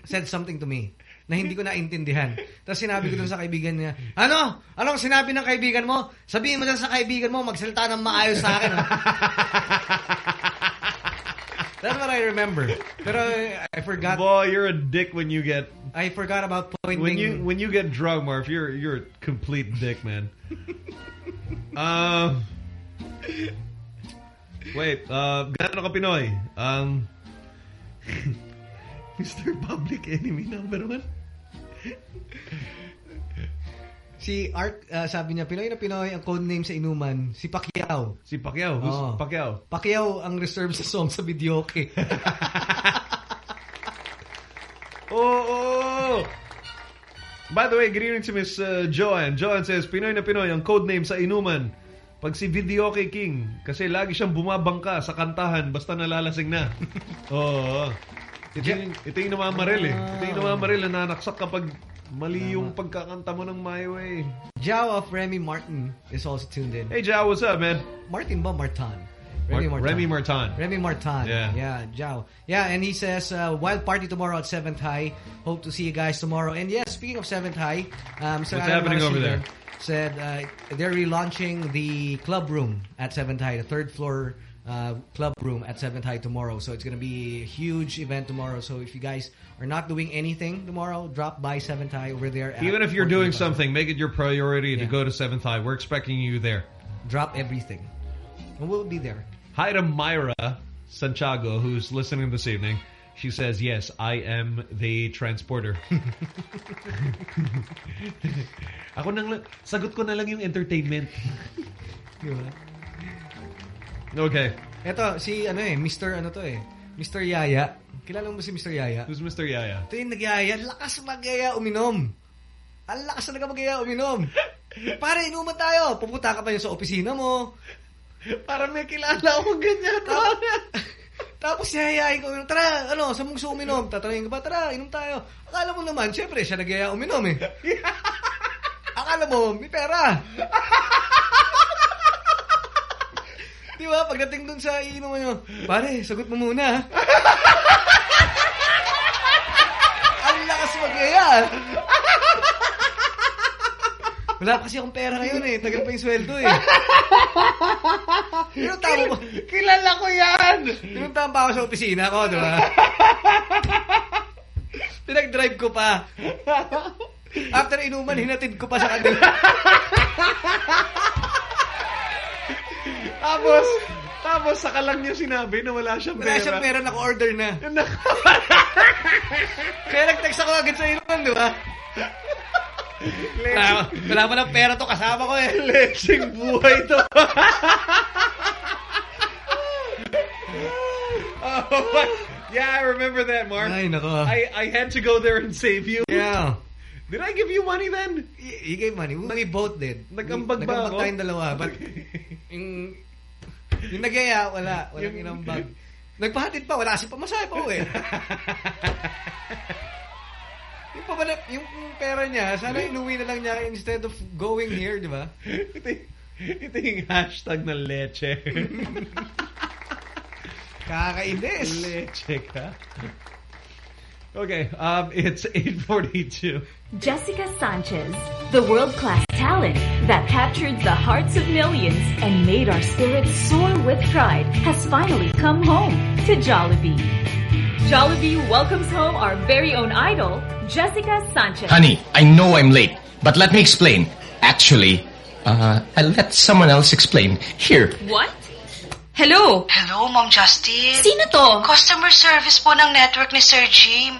said something to me na hindi ko naintindihan. Tapos sinabi ko dun sa kaibigan niya, ano? Anong sinabi ng kaibigan mo? Sabihin mo dun sa kaibigan mo, magsalita ng maayos sa akin. Ah. Ah." That's what I remember. Pero I forgot. Boy, you're a dick when you get I forgot about pointing. when you when you get drunk, Marv. You're you're a complete dick, man. Um. wait, uh, gaano ka Pinoy? Um, Mr. Public Enemy number one. Si Art, uh, sabi niya, Pinoy na Pinoy, ang code name sa inuman, si Pacquiao. Si Pacquiao? Who's Oo. Pacquiao? Pacquiao ang reserve sa song sa videoke. Oh, oh. By the way, evening to Miss uh, Joanne. Joanne says, Pinoy na Pinoy, ang code name sa inuman. Pag si Video kay King, kasi lagi siyang bumabangka sa kantahan basta nalalasing na. Oo. Ito yung, ito yung namamaril eh. Ito yung namamaril na nanaksak kapag mali yung pagkakanta mo ng My Way. Jao of Remy Martin is also tuned in. Hey, Jao, what's up, man? Martin ba? Martin? Mar- Remy Martin. Remy Martin. Yeah. Yeah, Jao. Yeah, and he says, uh, wild party tomorrow at 7th High. Hope to see you guys tomorrow. And yeah, speaking of 7th High, um, What's Adam happening over there? Said uh, they're relaunching the club room at 7th High, the third floor uh, club room at 7th High tomorrow. So it's going to be a huge event tomorrow. So if you guys are not doing anything tomorrow, drop by 7th High over there. Even if you're doing something, make it your priority to go to 7th High. We're expecting you there. drop everything. And we'll be there. Hi to Myra Santiago, who's listening this evening. She says, yes, I am the transporter. Ako nang, sagot ko na lang yung entertainment. Okay. Eto, si ano eh, Mr. ano to eh, Mr. Yaya. Kilala mo si Mr. Yaya? Who's Mr. Yaya? Ito yung nagyaya, lakas magyaya uminom. Ang lakas talaga magyaya uminom. Pare, inuman tayo. Pupunta ka pa yun sa opisina mo. Para may kilala ako ganyan. Tapos, tapos yayayain ko, tara, ano, sa mong uminom. Tatanungin ka ba, tara, inom tayo. Akala mo naman, syempre, siya nagyaya uminom eh. Akala mo, may pera. Di ba? Pagdating dun sa iinuman nyo, pare, sagot mo muna. Ang lakas magyaya. Wala pa kasi akong pera ngayon eh. Tagal pa yung sweldo eh. Pinunta mo Kilala ko yan! Pinunta pa ako sa opisina ko, di ba? Pinag-drive ko pa. After inuman, hinatid ko pa sa kanila. Tapos, tapos saka lang niya sinabi na wala siyang pera. Wala siyang pera, naka-order na. Kaya nag-text ako agad sa inuman, di ba? Wala, wala pa ng pera to, kasama ko eh. Lexing buhay to. yeah, I remember that, Mark. Ay, nako. I, I had to go there and save you. Yeah. Did I give you money then? You gave money. We both did. Nagambag ba Nagambag ako? tayong dalawa. But, yung, yung nagaya, wala. Walang inambag. Nagpahatid pa, wala kasi pamasahe pa uwi. yung, pa pala, yung pera niya, sana inuwi na lang niya instead of going here, di ba? ito, ito yung hashtag ng leche. Kakainis. leche ka. Okay, um, it's 842. Jessica Sanchez, the world-class talent that captured the hearts of millions and made our spirits soar with pride, has finally come home to Jollibee. Jollibee welcomes home our very own idol, Jessica Sanchez. Honey, I know I'm late, but let me explain. Actually, uh, I'll let someone else explain. Here, What? Hello? Hello, Mom Justin. Sino to? Customer service po ng network ni Sir Jim.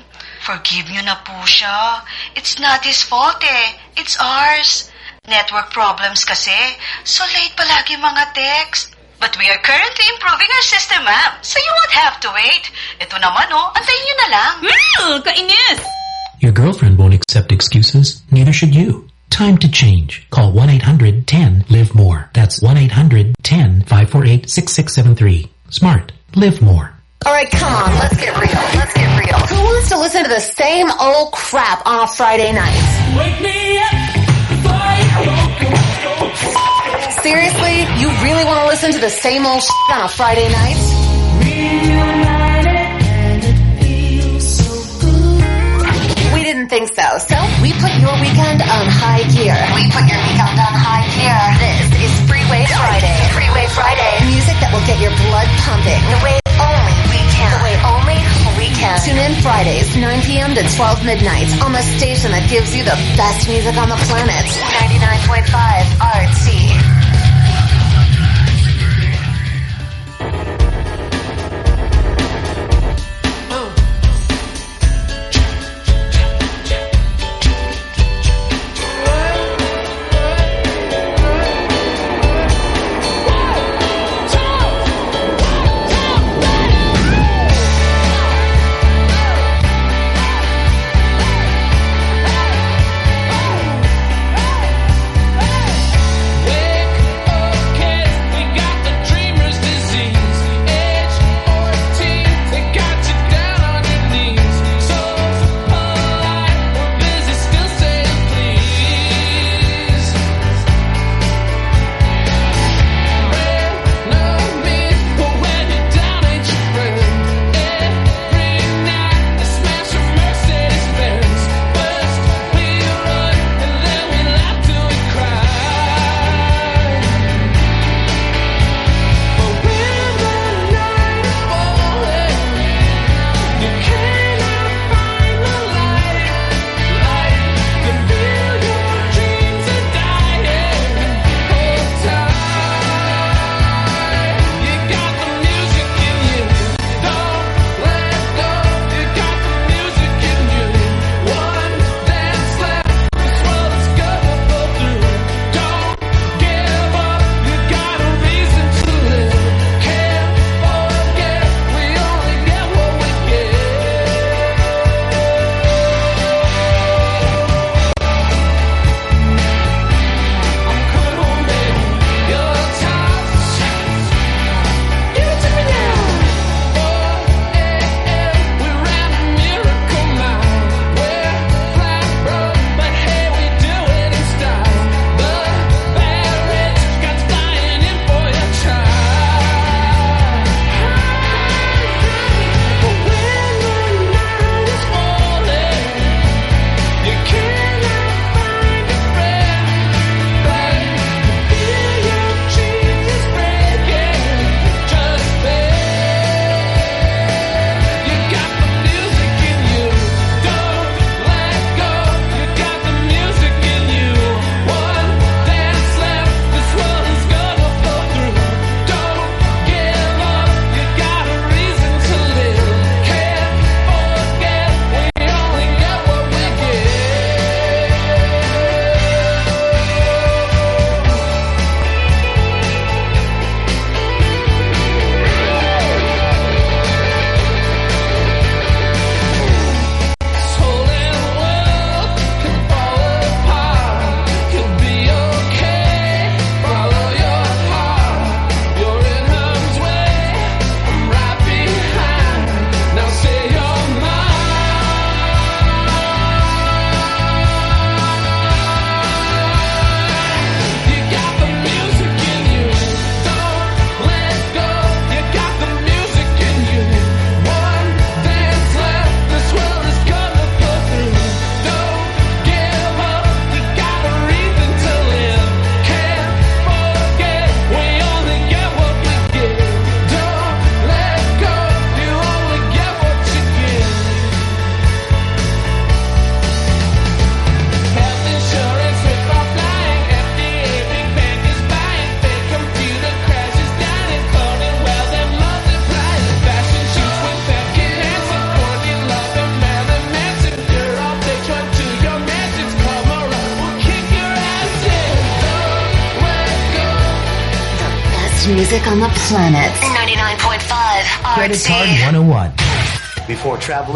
Forgive niyo na po siya. It's not his fault eh. It's ours. Network problems kasi. So late palagi mga text. But we are currently improving our system, ma'am. So you won't have to wait. Ito naman oh, antayin niyo na lang. Kainis! Your girlfriend won't accept excuses. Neither should you. Time to change. Call 1-800-10-LIVE-MORE. That's 1-800-10-548-6673. Smart. Live more. All right, come on, let's get real. Let's get real. Who wants to listen to the same old crap on a Friday night? Wake me up Seriously? You really want to listen to the same old shit on a Friday night? We didn't think so, so we put your weekend on high gear. We put your weekend on high gear. This is Freeway Friday. Freeway Friday. Music that will get your blood pumping. The way only we can. The way only we can. Tune in Fridays, 9 p.m. to 12 midnight on the station that gives you the best music on the planet. 99.5 RT.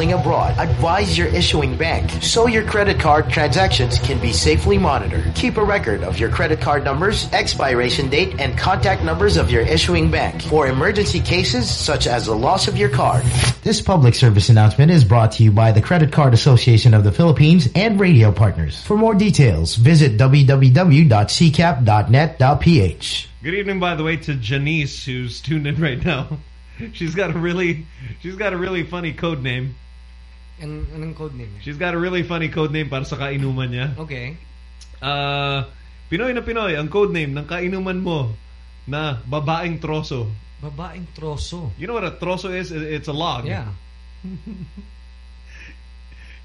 Traveling abroad, advise your issuing bank so your credit card transactions can be safely monitored. Keep a record of your credit card numbers, expiration date, and contact numbers of your issuing bank for emergency cases such as the loss of your card. This public service announcement is brought to you by the Credit Card Association of the Philippines and radio partners. For more details, visit www.ccap.net.ph. Good evening, by the way, to Janice, who's tuned in right now. She's got a really, she's got a really funny code name. An anong code name? She's got a really funny code name para sa kainuman niya. Okay. Uh, Pinoy na Pinoy, ang code name ng kainuman mo na babaeng troso. Babaeng troso. You know what a troso is? It's a log. Yeah.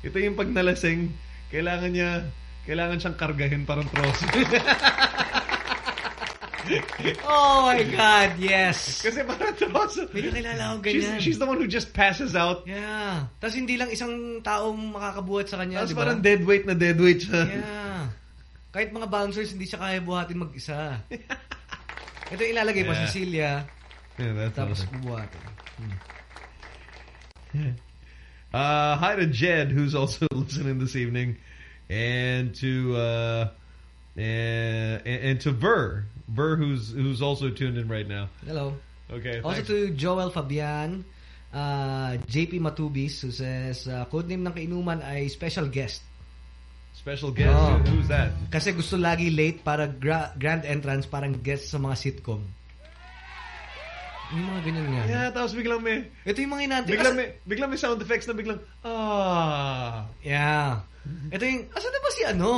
Ito yung pag nalasing, kailangan niya, kailangan siyang kargahin parang troso. Oh my God, yes. Kasi parang troso. May nakilala akong She's, ganyan. she's the one who just passes out. Yeah. Tapos hindi lang isang taong makakabuhat sa kanya, Tapos parang dead weight na dead weight siya. Yeah. Kahit mga bouncers, hindi siya kaya buhatin mag-isa. Ito ilalagay pa, Yeah. Cecilia. Yeah, that's Tapos awesome. bubuhatin. Uh, hi to Jed, who's also listening this evening, and to uh, and, and to Ver, Ver, who's who's also tuned in right now. Hello. Okay. Also thanks. to Joel Fabian, uh, JP Matubis, who says, uh, codename ng kainuman ay special guest. Special guest. Oh. Who- who's that? Kasi gusto lagi late para gra- grand entrance, parang guest sa mga sitcom. Yung mga ganyan nga. Yeah, tapos biglang may... Ito yung mga inaantay. Biglang may, biglang may sound effects na biglang, ah. Yeah. Ito yung, asan na ba si ano?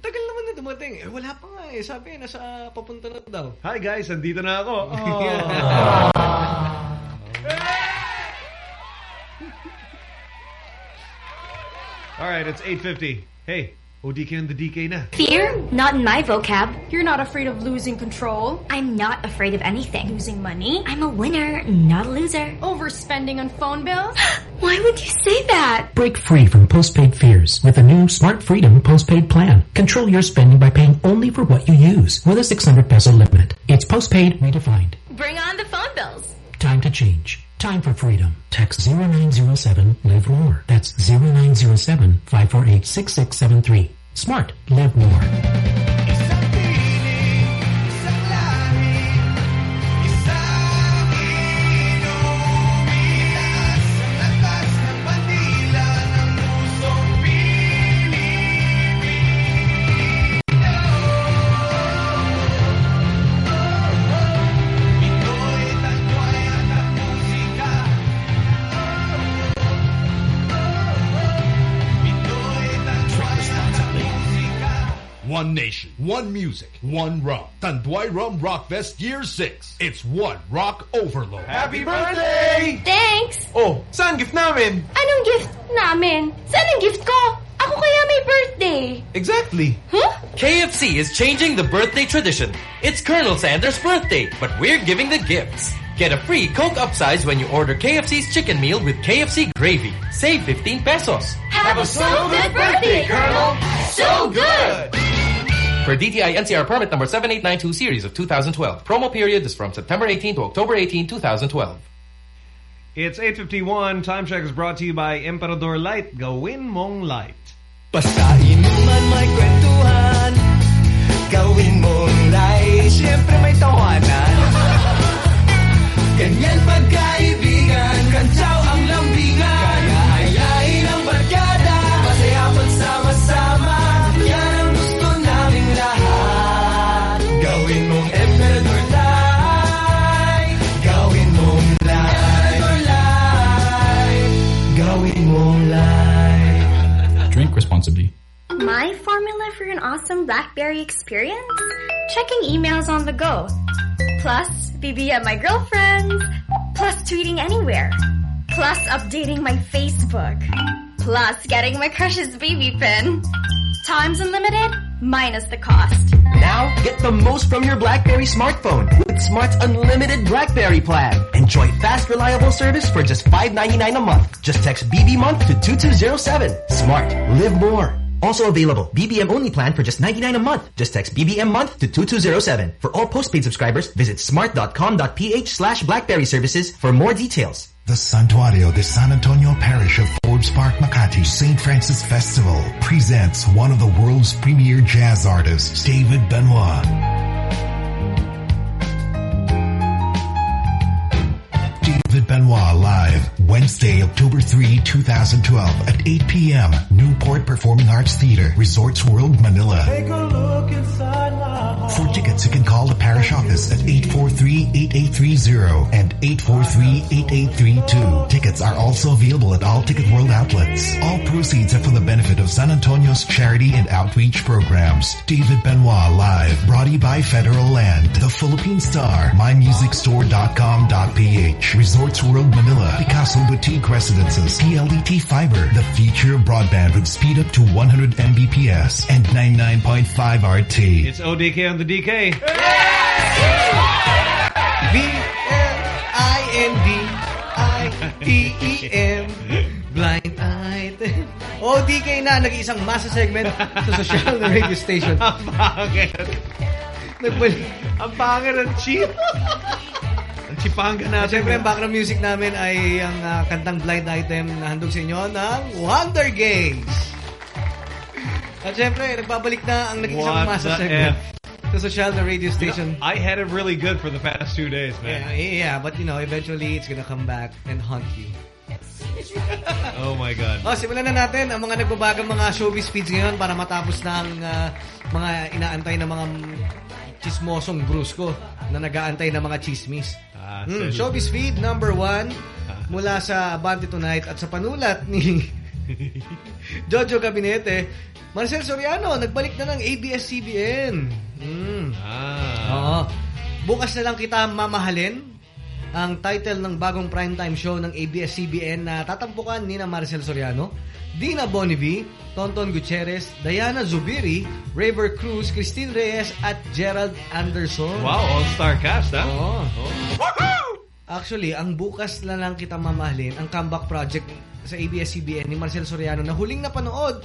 Tagal naman na dumating. Eh, wala pa nga eh. Sabi, nasa papunta na daw. Hi guys, andito na ako. All right, it's 8.50. Hey, ODK and the DK na. Fear? Not in my vocab. You're not afraid of losing control. I'm not afraid of anything. Losing money? I'm a winner, not a loser. Overspending on phone bills? Why would you say that? Break free from postpaid fears with a new Smart Freedom postpaid plan. Control your spending by paying only for what you use with a 600 peso limit. It's postpaid redefined. Bring on the phone bills. Time to change. Time for freedom. Text 0907 Live More. That's 0907 548 6673. Smart. Live more. One nation, one music, one rum. Tanduay Rum Rock Fest Year 6. It's one rock overload. Happy birthday! Thanks! Oh, saan gift namin? Anong gift namin? Saan ang gift ko? Ako kaya may birthday. Exactly. Huh? KFC is changing the birthday tradition. It's Colonel Sanders' birthday, but we're giving the gifts. Get a free Coke upsize when you order KFC's chicken meal with KFC gravy. Save 15 pesos. Have a so good birthday, Colonel! So good! For DTI NCR permit number 7892 series of 2012. Promo period is from September 18 to October 18, 2012. It's 8.51. Time check is brought to you by Emperador Light. Gawin mong light. Basta inuman may kwentuhan Gawin mong light Siyempre may tawanan Ganyan pagkaibigan My formula for an awesome BlackBerry experience? Checking emails on the go. Plus, BB BBM my girlfriends. Plus, tweeting anywhere. Plus, updating my Facebook. Plus, getting my crush's BB PIN. Times unlimited, minus the cost. Now, get the most from your BlackBerry smartphone with Smart's unlimited BlackBerry plan. Enjoy fast, reliable service for just $5.99 a month. Just text BB month to 2207. Smart. Live more. Also available, BBM only plan for just 99 a month. Just text BBM month to 2207. For all postpaid subscribers, visit smart.com.ph slash blackberry services for more details. The Santuario de San Antonio Parish of Forbes Park, Makati St. Francis Festival presents one of the world's premier jazz artists, David Benoit. Benoit live Wednesday, October 3, 2012 at 8 p.m. Newport Performing Arts Theater, Resorts World, Manila. Take a look inside my heart. For tickets, you can call the parish office at 843-8830 and 843-8832. Tickets are also available at all Ticket World outlets. All proceeds are for the benefit of San Antonio's charity and outreach programs. David Benoit live, brought to you by Federal Land, The Philippine Star, MyMusicStore.com.ph, Resorts World Manila, Picasso Boutique Residences, PLDT Fiber, the future of broadband with speed up to 100 Mbps and 99.5 RT. It's ODK on the DK. B-L-I-N-D-I-T-E-M Blind item. ODK na, nag-iisang masa segment sa social na radio station. Ang pangit. Nagbalik. Ang pangit ng cheap. Ang natin. Siyempre, ang background music namin ay ang ah, kantang blind item na handog sa inyo ng Wonder Games. At siyempre, nagbabalik na ang What masa the segment F? sa social na radio You know, I had it really good for the past two days, man. yeah, but you know, eventually it's gonna come back and haunt you. Oh my God. Oh, simulan na natin ang mga nagbabagang mga showbiz feeds ngayon para matapos na ang ah, mga inaantay na mga chismosong brusko na nag-aantay ng mga chismis. Ah, sige. showbiz feed number one mula sa Abante Tonight at sa panulat ni Jojo Gabinete, Marcel Soriano, nagbalik na ng ABS-CBN. Hmm. Ah. Oo. Bukas na lang kita mamahalin ang title ng bagong primetime show ng ABS-CBN na tatampukan ni na Marcel Soriano, Dina Bonivi, Tonton Gutierrez, Diana Zubiri, Raver Cruz, Christine Reyes at Gerald Anderson. Wow, all-star cast, ha? Oo. Actually, ang bukas na lang kita mamahalin, ang comeback project sa ABS-CBN ni Marcel Soriano na huling napanood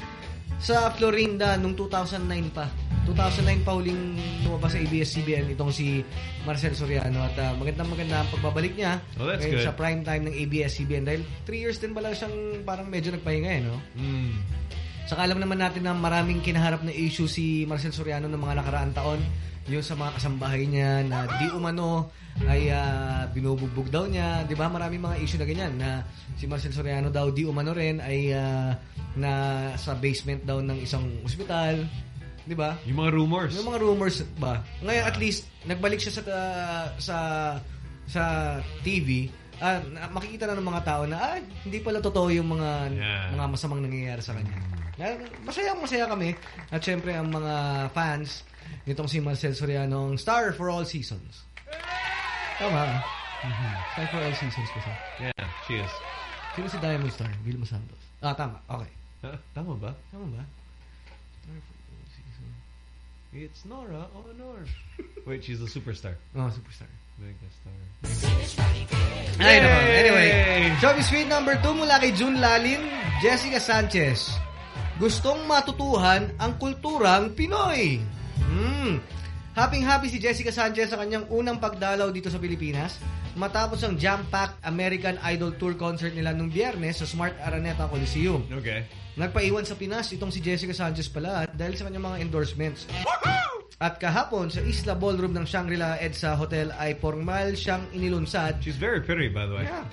sa Florinda nung 2009 pa. 2009 pa huling lumabas sa ABS-CBN itong si Marcel Soriano at uh, magandang maganda ang pagbabalik niya Oh, that's good. sa prime time ng ABS-CBN dahil 3 years din pala siyang parang medyo nagpahinga eh, no? Mm. Saka alam naman natin na maraming kinaharap na issue si Marcel Soriano ng mga nakaraang taon. Yung sa mga kasambahay niya na di umano ay ah, binubugbog daw niya. Di ba? Maraming mga issue na ganyan na si Marcel Soriano daw di umano rin ay ah, na sa basement daw ng isang ospital. Di ba? Yung mga rumors. Yung mga rumors ba? Ngayon at least nagbalik siya sa ah, sa sa TV. Ah, na- makikita na ng mga tao na ah, hindi pala totoo yung mga Yeah. mga masamang nangyayari sa kanya. Masaya masaya kami at syempre ang mga fans nitong si Marcel Soriano ang star for all seasons. Tama. Mhm. Star for all seasons kasi. Yeah, she is. Sino si Diamond Star? Vilma Santos. Ah, tama. Okay. Huh? Tama ba? Tama ba? It's Nora Aunor. Wait, she's a superstar. Oh, superstar. Mega star. Ay, nako. Anyway, Showbiz Feed number 2 mula kay June Lalin, Jessica Sanchez. Gustong matutuhan ang kulturang Pinoy. Hmm. Happy-happy si Jessica Sanchez sa kanyang unang pagdalaw dito sa Pilipinas matapos ang jam-packed American Idol Tour concert nila nung biyernes sa Smart Araneta Coliseum. Okay. Nagpaiwan sa Pinas itong si Jessica Sanchez pala dahil sa kanyang mga endorsements. At kahapon sa Isla Ballroom ng Shangri-La EDSA Hotel ay formal siyang inilunsad. She's very pretty, by the way. Yeah.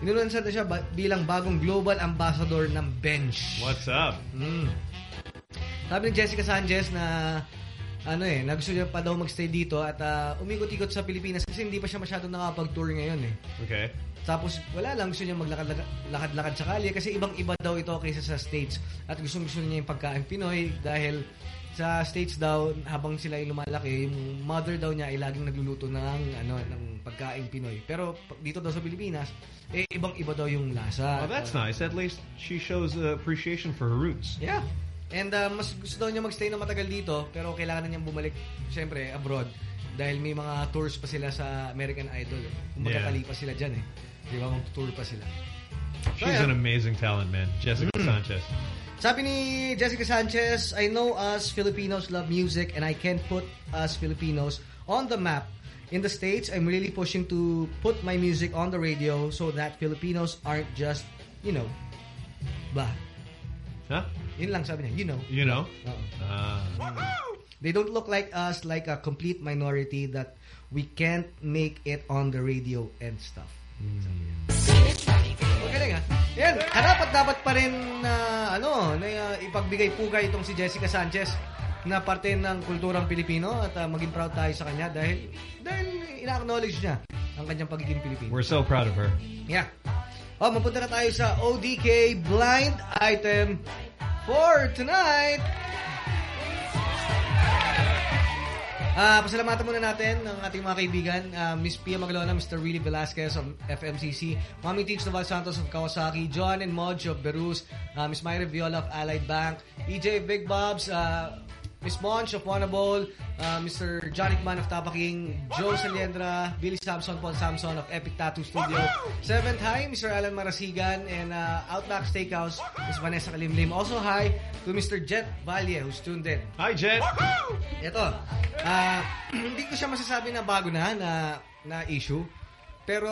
Inilunsad na siya bilang bagong global ambassador ng Bench. What's up? Mm. Sabi ni Jessica Sanchez na ano eh, na gusto niya pa daw magstay dito at ah, umikot-ikot sa Pilipinas kasi hindi pa siya masyadong nakapag-tour ngayon eh. Okay. Tapos wala lang gusto niya maglakad-lakad sa kalye kasi ibang-iba daw ito kaysa sa States. At gusto gusto niya yung pagkain Pinoy dahil sa States daw habang sila ay lumalaki, yung mother daw niya ay laging nagluluto ng ano ng pagkain Pinoy. Pero dito daw sa Pilipinas, eh ibang-iba daw yung lasa. Oh, that's nice. At least she shows uh, appreciation for her roots. Yeah. And uh, mas gusto daw niya magstay na matagal dito pero kailangan na niyang bumalik syempre abroad dahil may mga tours pa sila sa American Idol. Eh. Kung Yeah. sila dyan eh. Di ba? Mag-tour pa sila. So, She's ayan. an amazing talent, man. Jessica Mm. Sanchez. Sabi ni Jessica Sanchez, I know us Filipinos love music and I can put us Filipinos on the map. In the States, I'm really pushing to put my music on the radio so that Filipinos aren't just, you know, bah. Huh? Yun lang sabi niya, you know. You know? Oo. Ah. They don't look like us, like a complete minority that we can't make it on the radio and stuff. Magaling ah. Yan, dapat pa rin na ano, na uh, ipagbigay pugay itong si Jessica Sanchez na parte ng kulturang Pilipino at uh, maging proud tayo sa kanya dahil dahil ina-acknowledge niya ang kanyang pagiging Pilipino. We're so proud of her. Yeah. Oh, mapunta na tayo sa ODK blind item for tonight. Ah, pasalamatan muna natin ng ating mga kaibigan, ah, Miss Pia Magalona, Mr. Willie Velasquez of FMCC, Mami Teach Noval Santos of Kawasaki, John and Modge of Berus, ah, Miss Myra Viola of Allied Bank, EJ Big Bobs, ah, Miss Monch of Wanabol, uh, Mr. Johnny Man of Tabaking, Joe Saliendra, Billy Samson, Paul Samson of Epic Tattoo Studio. Seventh, hi, Mr. Alan Marasigan, and uh, Outback Steakhouse, Miss Vanessa Kalimlim. Also, hi to Mr. Jet Valle, who's tuned in. Hi, Jet! Ito, ah, hindi ko siya masasabi na bago na, na, na issue. Pero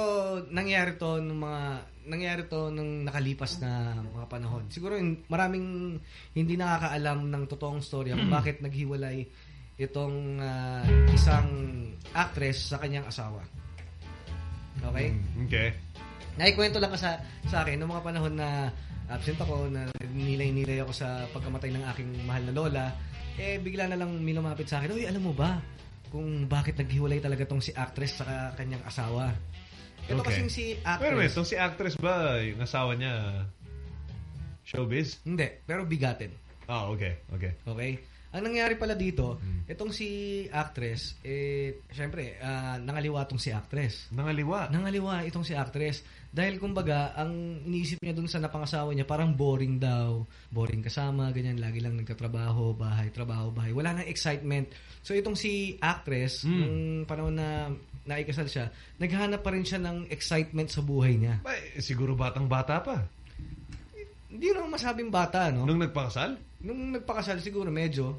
nangyari to nung mga nangyari to nung nakalipas na mga panahon. Siguro yung maraming hindi nakakaalam ng totoong storya kung bakit naghiwalay itong ah, isang actress sa kanyang asawa. Okay? Okay. Naikwento lang ka sa, sa akin noong mga panahon na absent ako, na nilay-nilay ako sa pagkamatay ng aking mahal na lola, eh bigla na lang may lumapit sa akin, Uy, alam mo ba kung bakit naghiwalay talaga tong si actress sa kanyang asawa? Ito Okay. kasing si actress. itong si actress ba, yung asawa niya, showbiz? Hindi, pero bigatin. Oh, okay, okay. Okay? Ang nangyari pala dito, itong si actress, eh, syempre, ah, nangaliwa itong si actress. Nangaliwa? Nangaliwa itong si actress. Dahil kumbaga, ang iniisip niya dun sa napangasawa niya, parang boring daw. Boring kasama, ganyan. Lagi lang nagtatrabaho, bahay, trabaho, bahay. Wala nang excitement. So itong si actress, Mm. nung panahon na naikasal siya, naghanap pa rin siya ng excitement sa buhay niya. Ba, eh, siguro batang-bata pa. Hindi naman masabing bata, no? Nung nagpakasal? Nung nagpakasal, siguro medyo.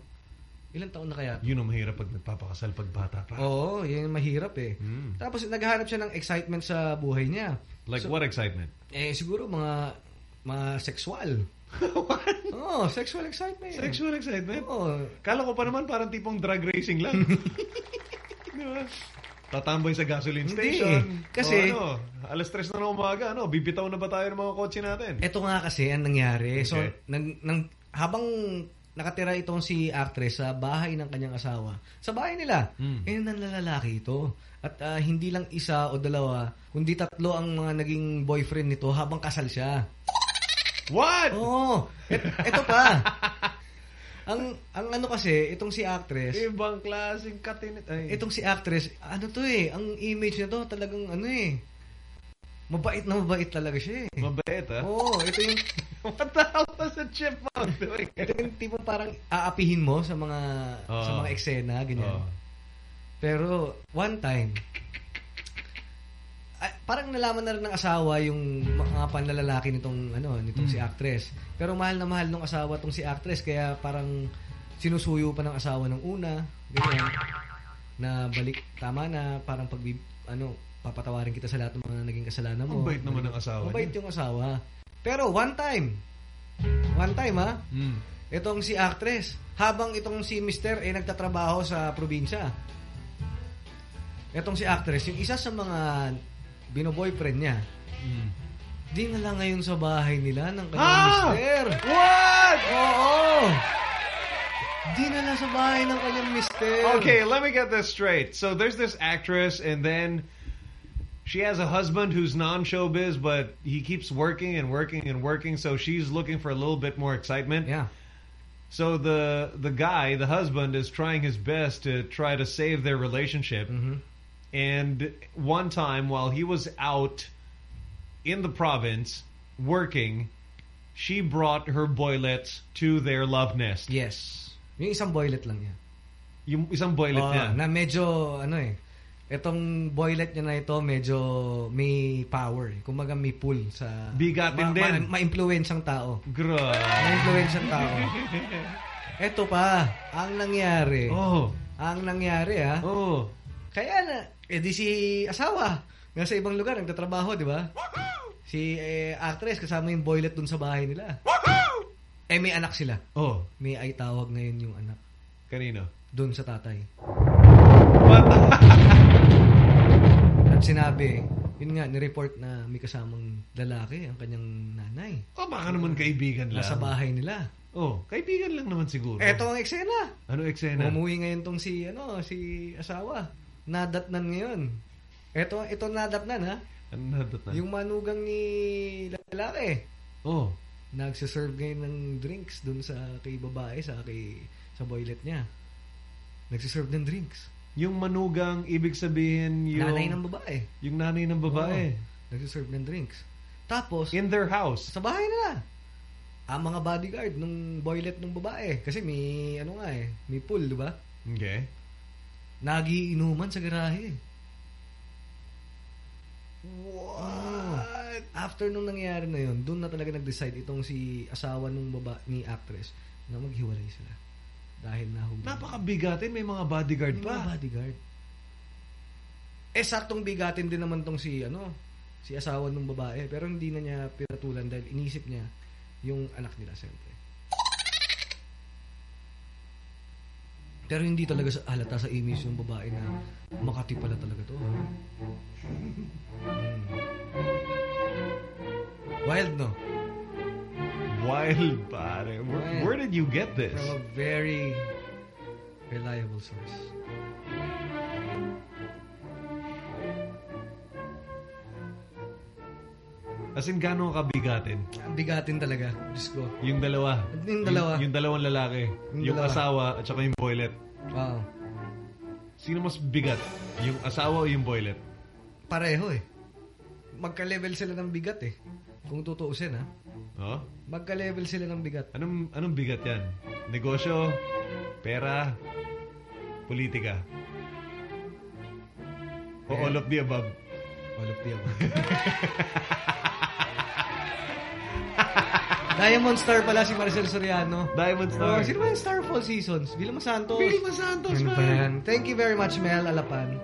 Ilang taon na kaya? Yun ang mahirap pag nagpapakasal pag bata pa. Oo, yun yung mahirap eh. Mm. Tapos naghahanap siya ng excitement sa buhay niya. Like So, what excitement? Eh, siguro mga mga sexual. oh, sexual excitement. Sexual excitement? Oo. Kala ko pa naman parang tipong drag racing lang. Di ba? Tatambay sa gasoline Hindi. station. Kasi- O ano, alas tres na ng umaga, ano, bibitaw na ba tayo ng mga kotse natin? Ito nga kasi ang nangyari. So, Okay. nang, nang, habang nakatira itong si actress sa bahay ng kanyang asawa, sa bahay nila, Hmm. eh nanlalaki ito. At ah, hindi lang isa o dalawa, kundi tatlo ang mga naging boyfriend nito habang kasal siya. What? Oo. Et, ito pa. ang ang ano kasi, itong si actress, Ibang klaseng katinit. Ay. itong si actress, ano to eh, ang image niya to talagang ano eh, mabait na mabait talaga siya eh. Mabait, ha? Oo, ito yung What the hell was the chipmunk doing? ito yung tipong parang aapihin mo sa mga Oo. sa mga eksena, ganyan. Oo. Pero one time parang nalaman na rin ng asawa yung mga panlalalaki nitong ano nitong Hmm. si actress. Pero mahal na mahal ng asawa tong si actress kaya parang sinusuyo pa ng asawa ng una, ganyan. Na balik tama na parang pag ano papatawarin kita sa lahat ng mga naging kasalanan mo. Mabait naman ng asawa Mabait yung asawa. Pero one time, one time ha, Mm. itong si actress, habang itong si Mister eh nagtatrabaho sa probinsya. Itong si actress, yung isa sa mga bino-boyfriend niya, Mm. di na lang ngayon sa bahay nila ng kanyang Ah! mister. What? Oo! Di na lang sa bahay ng kanyang mister. Okay, let me get this straight. So there's this actress, and then she has a husband who's non-showbiz, but he keeps working and working and working. So she's looking for a little bit more excitement. Yeah. So the the guy, the husband, is trying his best to try to save their relationship. And one time, while he was out in the province working, she brought her boylets to their love nest. Yes. Yung isang boylet lang niya. Yung isang boylet Oo, niya. na medyo, ano eh, Itong boylet niya na ito, medyo may power. eh. Kumbaga may pull sa... Bigatin din. Ma, ma-influensyang tao. Grabe. Ma-influensyang tao. Ito pa, ang nangyari. Oh. Ang nangyari, ha? Oh. Kaya na, eh di si asawa, nasa ibang lugar, nagtatrabaho, di ba? Si eh, actress, kasama yung boylet dun sa bahay nila. Eh, may anak sila. Oh. May ay tawag ngayon yung anak. Kanino? Dun sa tatay. What? At sinabi, yun nga, nireport na may kasamang lalaki ang kanyang nanay. Oh, baka naman kaibigan lang. Nasa bahay nila. Oh, kaibigan lang naman siguro. Eto ang eksena. Ano eksena? Umuwi ngayon tong si, ano, si asawa. Nadatnan ngayon. Eto, ito nadatnan, ha? Ano nadatnan? Yung manugang ni lalaki. Oh. Nagsiserve ngayon ng drinks dun sa kay babae, sa kay sa boylet niya. Nagsiserve ng drinks. Yung manugang, ibig sabihin yung... Nanay ng babae. Yung nanay ng babae. Oo. nagsiserve ng drinks. Tapos... In their house. Sa bahay nila. Ang mga bodyguard nung boylet ng babae. Kasi may, ano nga eh, may pool, di ba? Okay. Nagiinuman sa garahe. What? After nung nangyari na yun, doon na talaga nag-decide itong si asawa nung baba ni actress na maghiwalay sila. Dahil nahuli. Napakabigatin, may mga bodyguard May pa. mga bodyguard. Eh, saktong bigatin din naman tong si, ano, si asawa nung babae. Pero hindi na niya pinatulan dahil inisip niya yung anak nila, siyempre. Pero hindi talaga sa, halata sa image ng babae na makati pala talaga to. Hmm. Wild, no? Wild, pare. Where, Wild. where did you get this? From a very reliable source. As in, gano'ng kabigatin? Ang bigatin talaga. Diyos ko. Yung dalawa. Yung dalawa. Yung, yung dalawang lalaki. Yung Yung, dalawa. asawa at saka yung boylet. Wow. Sino mas bigat? Yung asawa o yung boylet? Pareho eh. Magka-level sila ng bigat eh. Kung tutuusin ha. Oh? Magka-level sila ng bigat. Anong, anong bigat yan? Negosyo? Pera? Politika? O Eh. all of the above? The above. Diamond Star pala si Maricel Soriano. Diamond Star. Oh, sino ba yung Star Fall Seasons? Vilma Santos. Vilma Santos, Ano man. ba? Thank you very much, Mel Alapan.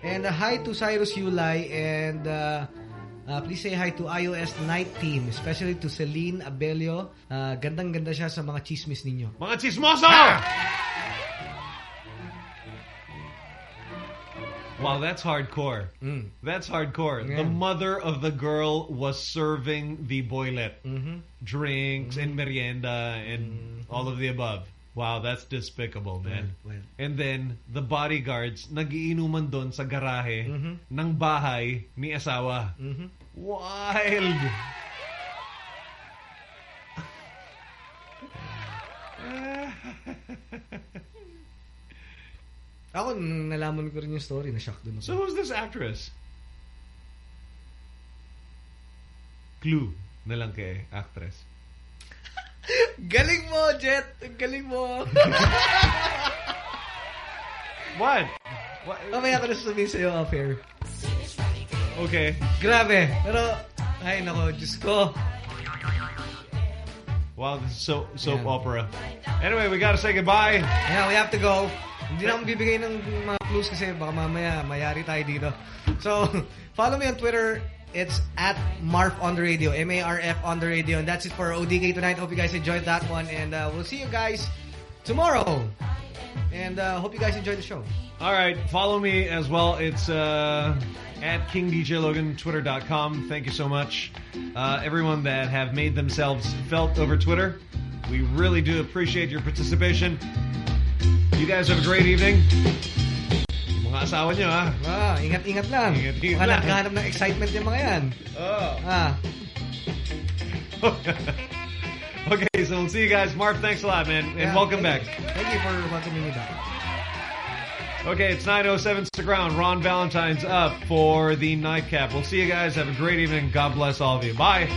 And uh, hi to Cyrus Yulay and uh, uh, please say hi to iOS Night Team, especially to Celine Abelio. Uh, gandang-ganda siya sa mga chismis ninyo. Mga chismoso! Wow, that's hardcore. That's hardcore. Mm. Yeah. The mother of the girl was serving the boylet. Mhm. Drinks and Mm-hmm. merienda and all of the above. Wow, that's despicable, man. Well, well. And then, the bodyguards, nagiinuman doon sa garahe Mhm. ng bahay ni asawa. Mhm. Wild! Ako, nung nalaman ko rin yung story, na-shock din ako. So who's this actress? Clue na lang kay actress. Galing mo, Jet! Galing mo! What? What? Mamaya ko na sasabihin sa'yo off-air. Okay. Grabe. Pero, ay nako, Diyos ko. Wow, this is so soap Yeah. opera. Anyway, we gotta say goodbye. Yeah, we have to go. Hindi na akong bibigay ng mga clues kasi baka mamaya mayari tayo dito. So, follow me on Twitter. It's at Marf on the radio. M-A-R-F on the radio. And that's it for ODK tonight. Hope you guys enjoyed that one. And uh, we'll see you guys tomorrow. And uh, hope you guys enjoyed the show. All right, follow me as well. It's uh, at KingDJLogan, Twitter.com. Thank you so much. Uh, everyone that have made themselves felt over Twitter. We really do appreciate your participation. You guys have a great evening. Mga asawa nyo, ha? Ah, ingat-ingat lang. Ingat-ingat lang. naghahanap ng excitement yung mga yan. Oh. Ah. Okay, so we'll see you guys. Marv, thanks a lot, man. And Yeah, welcome thank back. you. Thank you for welcoming me back. Okay, it's 9.07 Stick ground. Ron Valentine's up for the nightcap. We'll see you guys. Have a great evening. God bless all of you. Bye.